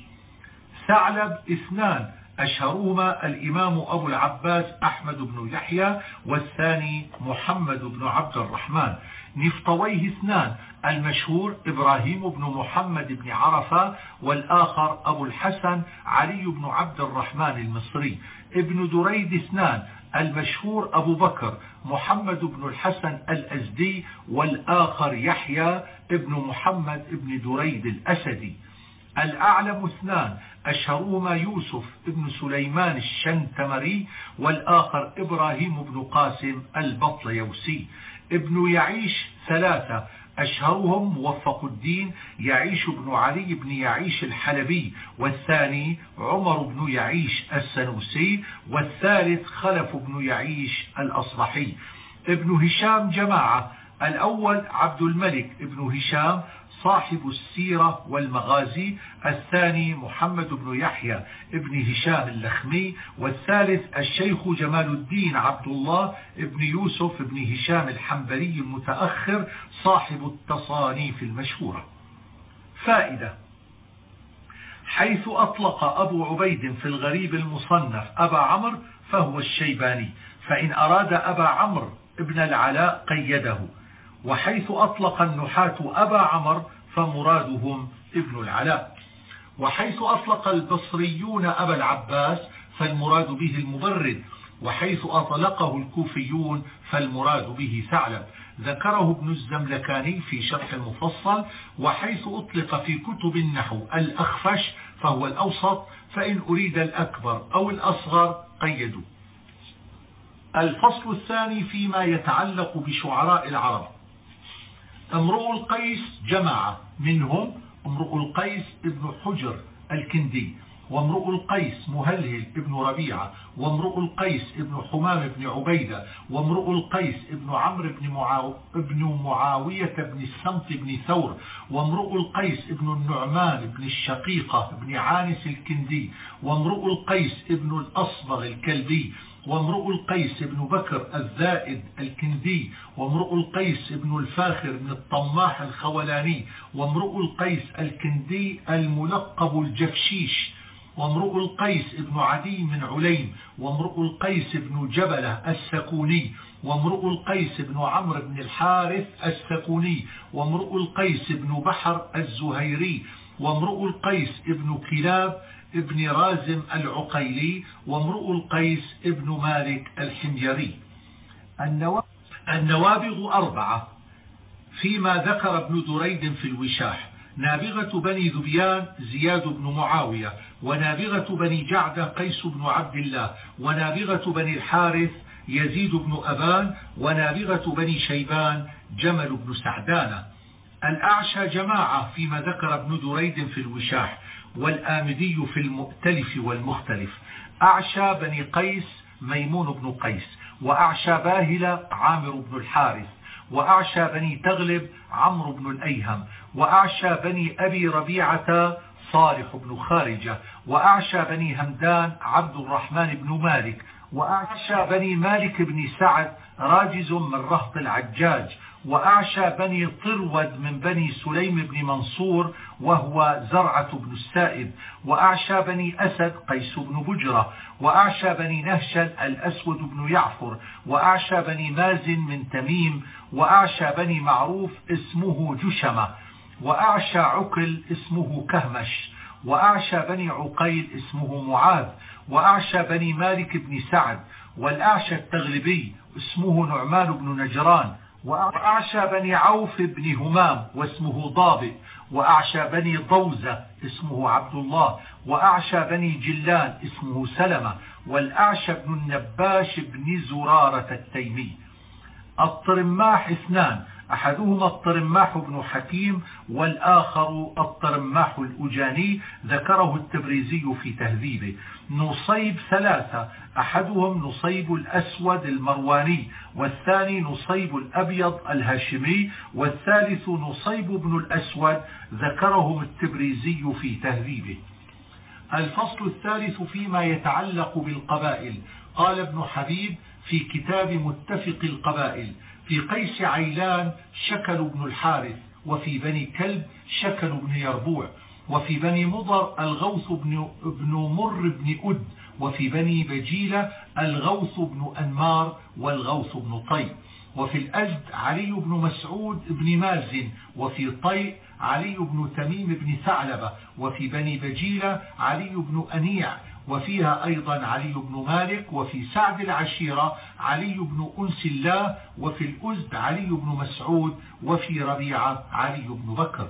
ثعلب اثنان أشهرهما الإمام أبو العباس أحمد بن يحيى والثاني محمد بن عبد الرحمن. نفطويه اثنان المشهور إبراهيم بن محمد بن عرفة والآخر أبو الحسن علي بن عبد الرحمن المصري. ابن دريد اثنان المشهور أبو بكر محمد بن الحسن الأزدي والآخر يحيى ابن محمد بن دريد الأسدي. الأعلم اثنان أشهرهما يوسف ابن سليمان الشنتمري والآخر إبراهيم بن قاسم البطليوسي. ابن يعيش ثلاثة أشهرهم موفق الدين يعيش بن علي بن يعيش الحلبي والثاني عمر بن يعيش السنوسي والثالث خلف بن يعيش الأصبحي. ابن هشام جماعة الأول عبد الملك ابن هشام صاحب السيرة والمغازي الثاني محمد بن يحيى ابن هشام اللخمي والثالث الشيخ جمال الدين عبد الله ابن يوسف ابن هشام الحنبلي المتأخر صاحب التصانيف المشهورة. فائدة حيث أطلق أبو عبيد في الغريب المصنف أبا عمرو فهو الشيباني فإن أراد أبا عمرو ابن العلاء قيده. وحيث أطلق النحاة أبا عمر فمرادهم ابن العلاء. وحيث أطلق البصريون أبا العباس فالمراد به المبرد وحيث أطلقه الكوفيون فالمراد به ثعلب. ذكره ابن الزملكاني في شرح المفصل وحيث أطلق في كتب النحو الأخفش فهو الأوسط فإن أريد الأكبر أو الأصغر قيدوا. الفصل الثاني فيما يتعلق بشعراء العرب. امرؤ القيس جماعة منهم امرؤ القيس ابن حجر الكندي وامرؤ القيس مهلهل ابن ربيعة وامرؤ القيس ابن حمام بن عبيدة وامرؤ القيس ابن عمرو بن, معاو ابن معاوية بن السمط بن ثور وامرؤ القيس ابن النعمان بن الشقيقة بن عانس الكندي وامرؤ القيس ابن الأصبغ الكلبي وامرؤ القيس بن بكر الزائد الكندي وامرؤ القيس بن الفاخر بن الطماح الخولاني وامرؤ القيس الكندي الملقب الجفشيش وامرؤ القيس بن عدي من عليم وامرؤ القيس بن جبلة السكوني وامرؤ القيس بن عمرو بن الحارث السكوني وامرؤ القيس بن بحر الزهيري وامرؤ القيس بن كلاب ابن رازم العقيلي وامرؤ القيس ابن مالك الحميري النوابغ أربعة فيما ذكر ابن دريد في الوشاح. نابغة بني ذبيان زياد بن معاوية ونابغة بني جعدة قيس بن عبد الله ونابغة بني الحارث يزيد بن أبان ونابغة بني شيبان جمل بن سعدان. الأعشى جماعة فيما ذكر ابن دريد في الوشاح. والآمدي في المؤتلف والمختلف. أعشى بني قيس ميمون بن قيس وأعشى باهلة عامر بن الحارث وأعشى بني تغلب عمرو بن الأيهم وأعشى بني أبي ربيعة صالح بن خارجة وأعشى بني همدان عبد الرحمن بن مالك وأعشى بني مالك بن سعد راجز من رهط العجاج وأعشى بني طرود من بني سليم بن منصور وهو زرعة بن السائب. وأعشى بني أسد قيس بن بجرة. وأعشى بني نهشل الأسود بن يعفر. وأعشى بني مازن من تميم. وأعشى بني معروف اسمه جشمة. وأعشى عقل اسمه كهمش. وأعشى بني عقيل اسمه معاذ. وأعشى بني مالك بن سعد. والأعشى التغلبي اسمه نعمان بن نجران. وأعشى بني عوف بن همام واسمه ضابئ وأعشى بني ضوزة اسمه عبد الله وأعشى بني جلان اسمه سلمة والأعشى بن النباش بن زرارة التيمي. الطرماح اثنان أحدهما الطرماح بن حكيم والآخر الطرماح الأجاني ذكره التبريزي في تهذيبه. نصيب ثلاثة أحدهم نصيب الأسود المرواني والثاني نصيب الأبيض الهاشمي والثالث نصيب بن الأسود ذكرهم التبريزي في تهذيبه. الفصل الثالث فيما يتعلق بالقبائل. قال ابن حبيب في كتاب متفق القبائل في قيس عيلان شكل بن الحارث وفي بني كلب شكل بن يربوع وفي بني مضر الغوث بن, بن مر بن أد وفي بني بجيلة الغوث بن أنمار والغوث بن طي وفي الأجد علي بن مسعود بن مازن وفي طي علي بن تميم بن ثعلبة وفي بني بجيلة علي بن أنيع وفيها أيضا علي بن مالك وفي سعد العشيرة علي بن أنس الله وفي الأزد علي بن مسعود وفي ربيعة علي بن بكر.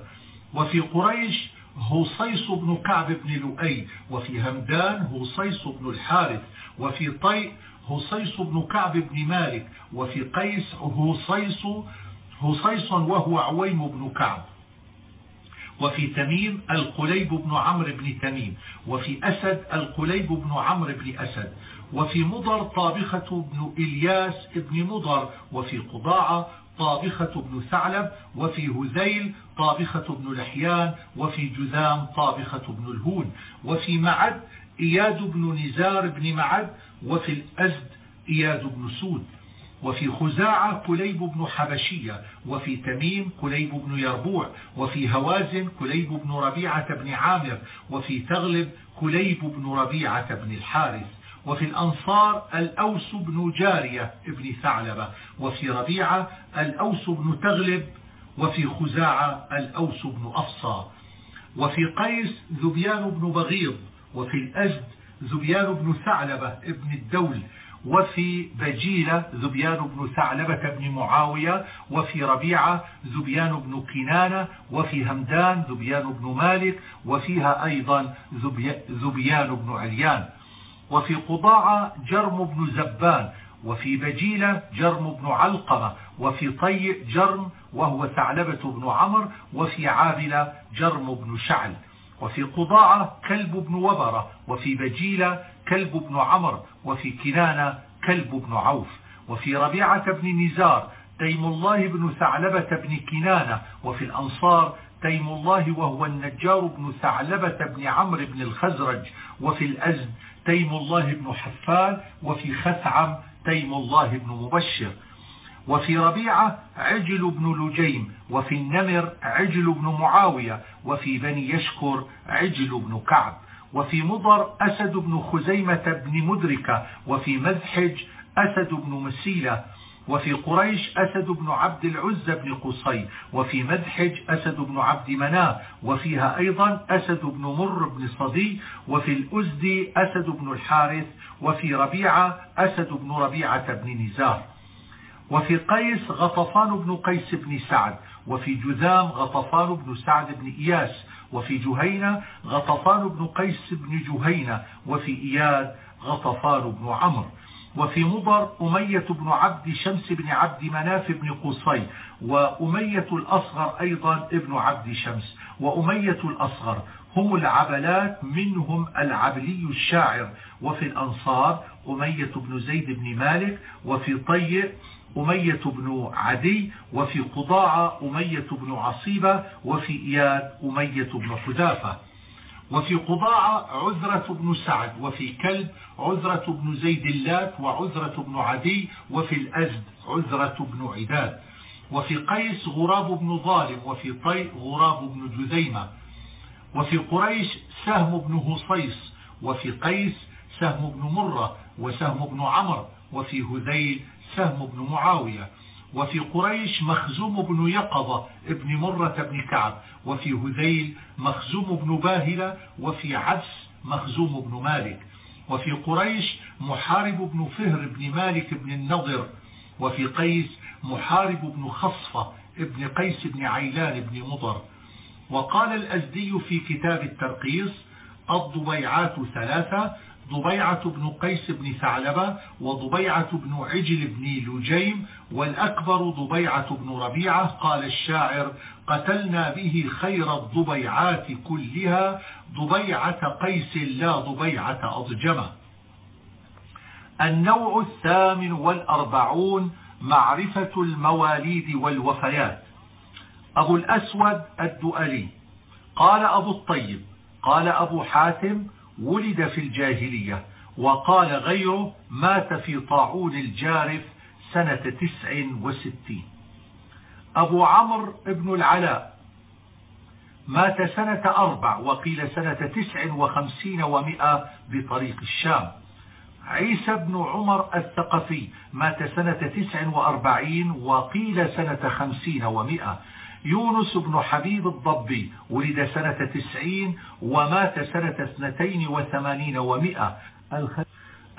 وفي قريش هصيص بن كعب بن لؤي وفي همدان هصيص بن الحارث وفي طيء هصيص بن كعب بن مالك وفي قيس هصيص هصيص وهو عويم بن كعب. وفي تميم القليب بن عمرو بن تميم وفي أسد القليب بن عمرو بن أسد وفي مضر طابخة بن إلياس بن مضر وفي قضاعة طابخة بن ثعلب وفي هذيل طابخة بن لحيان وفي جذام طابخة بن الهون وفي معد إياد بن نزار بن معد وفي الأزد إياد بن سود. وفي خزاعة كليب بن حبشية وفي تميم كليب بن يربوع وفي هوازن كليب بن ربيعة بن عامر وفي تغلب كليب بن ربيعة بن الحارث وفي الأنصار الأوس بن جارية بن ثعلبة وفي ربيعة الأوس بن تغلب وفي خزاعة الأوس بن أفصى وفي قيس ذبيان بن بغيض وفي الأجد ذبيان بن ثعلبة ابن الدول وفي بجيلة ذبيان بن ثعلبة بن معاوية وفي ربيعة ذبيان بن كنانة وفي همدان ذبيان بن مالك وفيها أيضا ذبيان بن عليان. وفي قضاعة جرم بن زبان وفي بجيلة جرم بن علقمة وفي طي جرم وهو ثعلبة بن عمر وفي عابلة جرم بن شعل. وفي قضاعة كلب بن وبرة وفي بجيلة كلب بن عمر وفي كنانة كلب بن عوف وفي ربيعة بن نزار تيم الله بن ثعلبة بن كنانة وفي الأنصار تيم الله وهو النجار بن ثعلبة بن عمرو بن الخزرج وفي الأزد تيم الله بن حفان وفي خثعم تيم الله بن مبشر. وفي ربيعة عجل بن لجيم وفي النمر عجل بن معاوية وفي بني يشكر عجل بن كعب. وفي مضر أسد بن خزيمة بن مدركة وفي مذحج أسد بن مسلية وفي قريش أسد بن عبد العزى بن قصي وفي مذحج أسد بن عبد مناة وفيها أيضا أسد بن مر بن صدي وفي الأزد أسد بن الحارث وفي ربيعة أسد بن ربيعة بن نزار. وفي قيس غطفان بن قيس بن سعد وفي جذام غطفان بن سعد بن إياس وفي جهينة غطفان بن قيس بن جهينة وفي إياد غطفان بن عمرو وفي مضر أمية بن عبد شمس بن عبد مناف بن قصي وأمية الأصغر أيضا ابن عبد شمس وأمية الأصغر هم العبلات منهم العبلي الشاعر وفي الأنصار أمية بن زيد بن مالك وفي طيء أمية بن عدي وفي قضاعة أمية بن عصيبة وفي إياد أمية بن حذافة. وفي قضاعة عذرة بن سعد وفي كلب عذرة بن زيد اللات وعذرة بن عدي وفي الأزد عذرة بن عداد. وفي قيس غراب بن ظالم وفي طي غراب بن جذيمة وفي قريش سهم بن هصيص وفي قيس سهم بن مرة وسهم بن عمر وفي هذيل سهم بن معاوية وفي قريش مخزوم بن يقظة ابن مرة بن كعب وفي هذيل مخزوم بن باهلة وفي عبس مخزوم بن مالك وفي قريش محارب بن فهر بن مالك بن النضر وفي قيس محارب بن خصفة ابن قيس بن عيلان بن مضر. وقال الأزدي في كتاب الترقيص الضبيعات ثلاثة ضبيعة بن قيس بن ثعلبة وضبيعة بن عجل بن لجيم والأكبر ضبيعة بن ربيعة. قال الشاعر قتلنا به خير الضبيعات كلها ضبيعة قيس لا ضبيعة أضجمة. النوع الثامن والأربعون معرفة المواليد والوفيات. أبو الأسود الدؤلي. قال أبو الطيب قال أبو حاتم ولد في الجاهلية وقال غيره مات في طاعون الجارف سنة تسع وستين. أبو عمرو بن العلاء مات سنة أربع وقيل سنة تسع وخمسين ومئة بطريق الشام. عيسى بن عمر الثقفي مات سنة تسع وأربعين وقيل سنة خمسين ومئة يونس بن حبيب الضبي ولد سنة تسعين ومات سنة اثنتين وثمانين ومئة.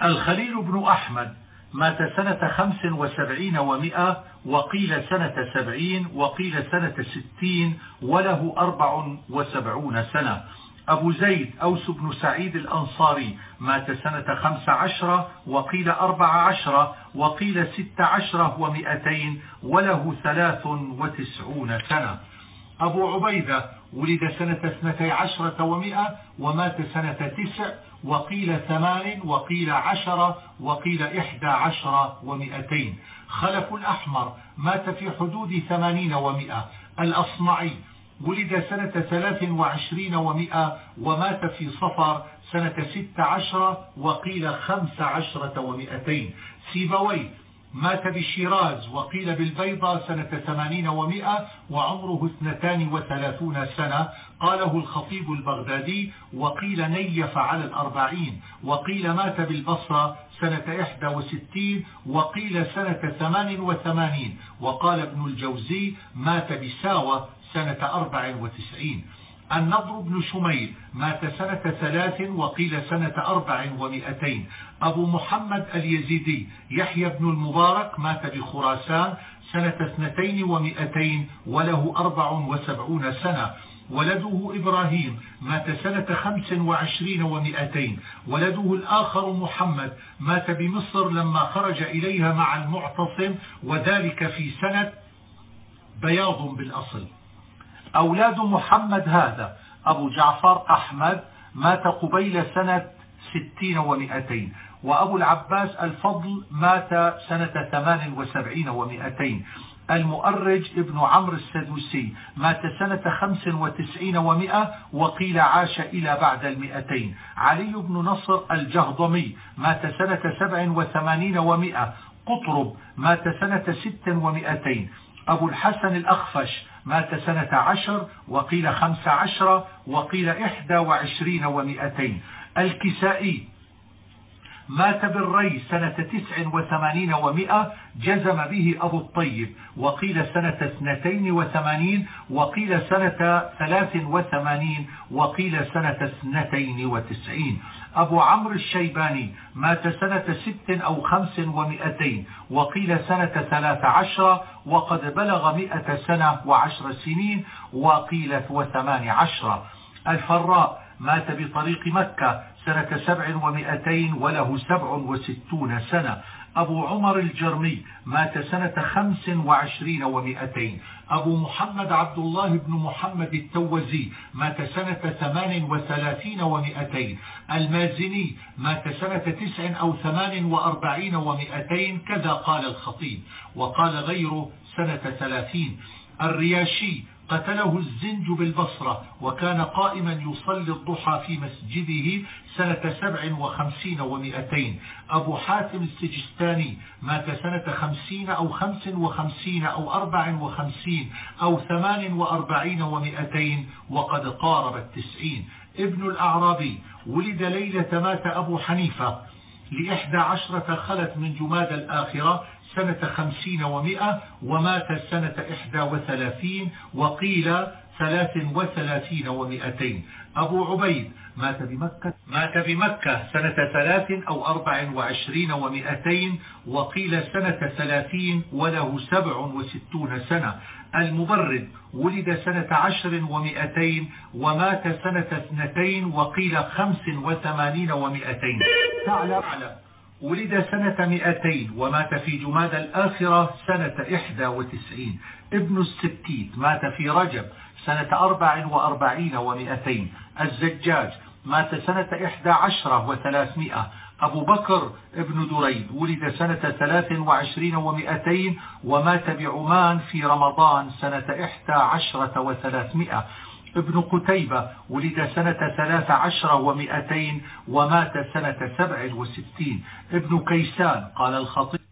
الخليل بن أحمد مات سنة خمس وسبعين ومئة وقيل سنة سبعين وقيل سنة ستين وله أربع وسبعون سنة. أبو زيد أوس بن سعيد الأنصاري مات سنة خمس عشرة وقيل أربع عشرة وقيل ست عشرة ومئتين وله ثلاث وتسعون سنة. أبو عبيدة ولد سنة اثنتي عشرة ومئة ومات سنة تسع وقيل ثمان وقيل عشرة وقيل إحدى عشرة ومئتين. خلف الأحمر مات في حدود ثمانين ومئة. الأصمعي ولد سنة ثلاث وعشرين ومئة ومات في صفر سنة ست عشرة وقيل خمس عشرة ومئتين سيبوي مات بالشيراز وقيل بالبيضة سنة ثمانين ومئة وعمره اثنتان وثلاثون سنة. قاله الخطيب البغدادي وقيل نيف على الأربعين. وقيل مات بالبصرة سنة إحدى وستين وقيل سنة ثمان وثمانين. وقال ابن الجوزي مات بساوة سنة أربع وتسعين. النضر بن شميل مات سنة ثلاث وقيل سنة أربع ومئتين. أبو محمد اليزيدي يحيى بن المبارك مات بخراسان سنة اثنتين ومئتين وله أربع وسبعون سنة. ولده إبراهيم مات سنة خمس وعشرين ومئتين. ولده الآخر محمد مات بمصر لما خرج إليها مع المعتصم وذلك في سنة بياض بالأصل. أولاد محمد هذا. أبو جعفر أحمد مات قبيل سنة ستين ومئتين. وأبو العباس الفضل مات سنة ثمان وسبعين ومئتين. المؤرج ابن عمرو السدوسي مات سنة خمس وتسعين ومئة وقيل عاش إلى بعد المئتين. علي بن نصر الجهضمي مات سنة سبع وثمانين ومئة. قطرب مات سنة ست ومئتين. أبو الحسن الأخفش مات سنة عشر وقيل خمس عشر وقيل إحدى وعشرين ومئتين. الكسائي مات بالري سنة تسع وثمانين ومئة جزم به أبو الطيب. وقيل سنة اثنتين وثمانين وقيل سنة ثلاث وثمانين وقيل سنة اثنتين وتسعين. أبو عمرو الشيباني مات سنة ست أو خمس ومئتين وقيل سنة ثلاث عشر وقد بلغ مئة سنة وعشر سنين وقيل وثمان عشر. الفراء مات بطريق مكة سنة سبع ومئتين وله سبع وستون سنة. أبو عمر الجرمي مات سنة خمس وعشرين ومئتين. أبو محمد عبد الله بن محمد التوزي مات سنة ثمان وثلاثين ومئتين. المازني مات سنة تسع أو ثمان وأربعين ومئتين كذا قال الخطيب. وقال غيره سنة ثلاثين. الرياشي قتله الزنج بالبصرة وكان قائما يصلي الضحى في مسجده سنة سبع وخمسين ومئتين. أبو حاتم السجستاني مات سنة خمسين أو خمس وخمسين أو أربع وخمسين أو ثمان وأربعين ومئتين وقد قارب التسعين. ابن الأعرابي ولد ليلة مات أبو حنيفة لإحدى عشرة خلت من جماد الآخرة سنة خمسين ومائة ومات سنة إحدى وثلاثين وقيل ثلاث وثلاثين ومائتين أبو عبيد مات بمكة مات بمكة سنة ثلاث أو أربع وعشرين ومائتين وقيل سنة ثلاثين وله سبع وستون سنة. المبرد ولد سنة عشر ومائتين ومات سنة اثنتين وقيل خمس وثمانين ومائتين تعلم ولد سنة مئتين ومات في جماد الآخرة سنة إحدى وتسعين. ابن الستيت مات في رجب سنة أربع وأربعين ومئتين. الزجاج مات سنة إحدى عشرة وثلاثمائة. أبو بكر ابن دريد ولد سنة ثلاث وعشرين ومئتين ومات بعمان في رمضان سنة إحدى عشرة وثلاثمائة. ابن قتيبة ولد سنة ثلاث عشر ومئتين ومات سنة سبع وستين. ابن كيسان قال الخطيب.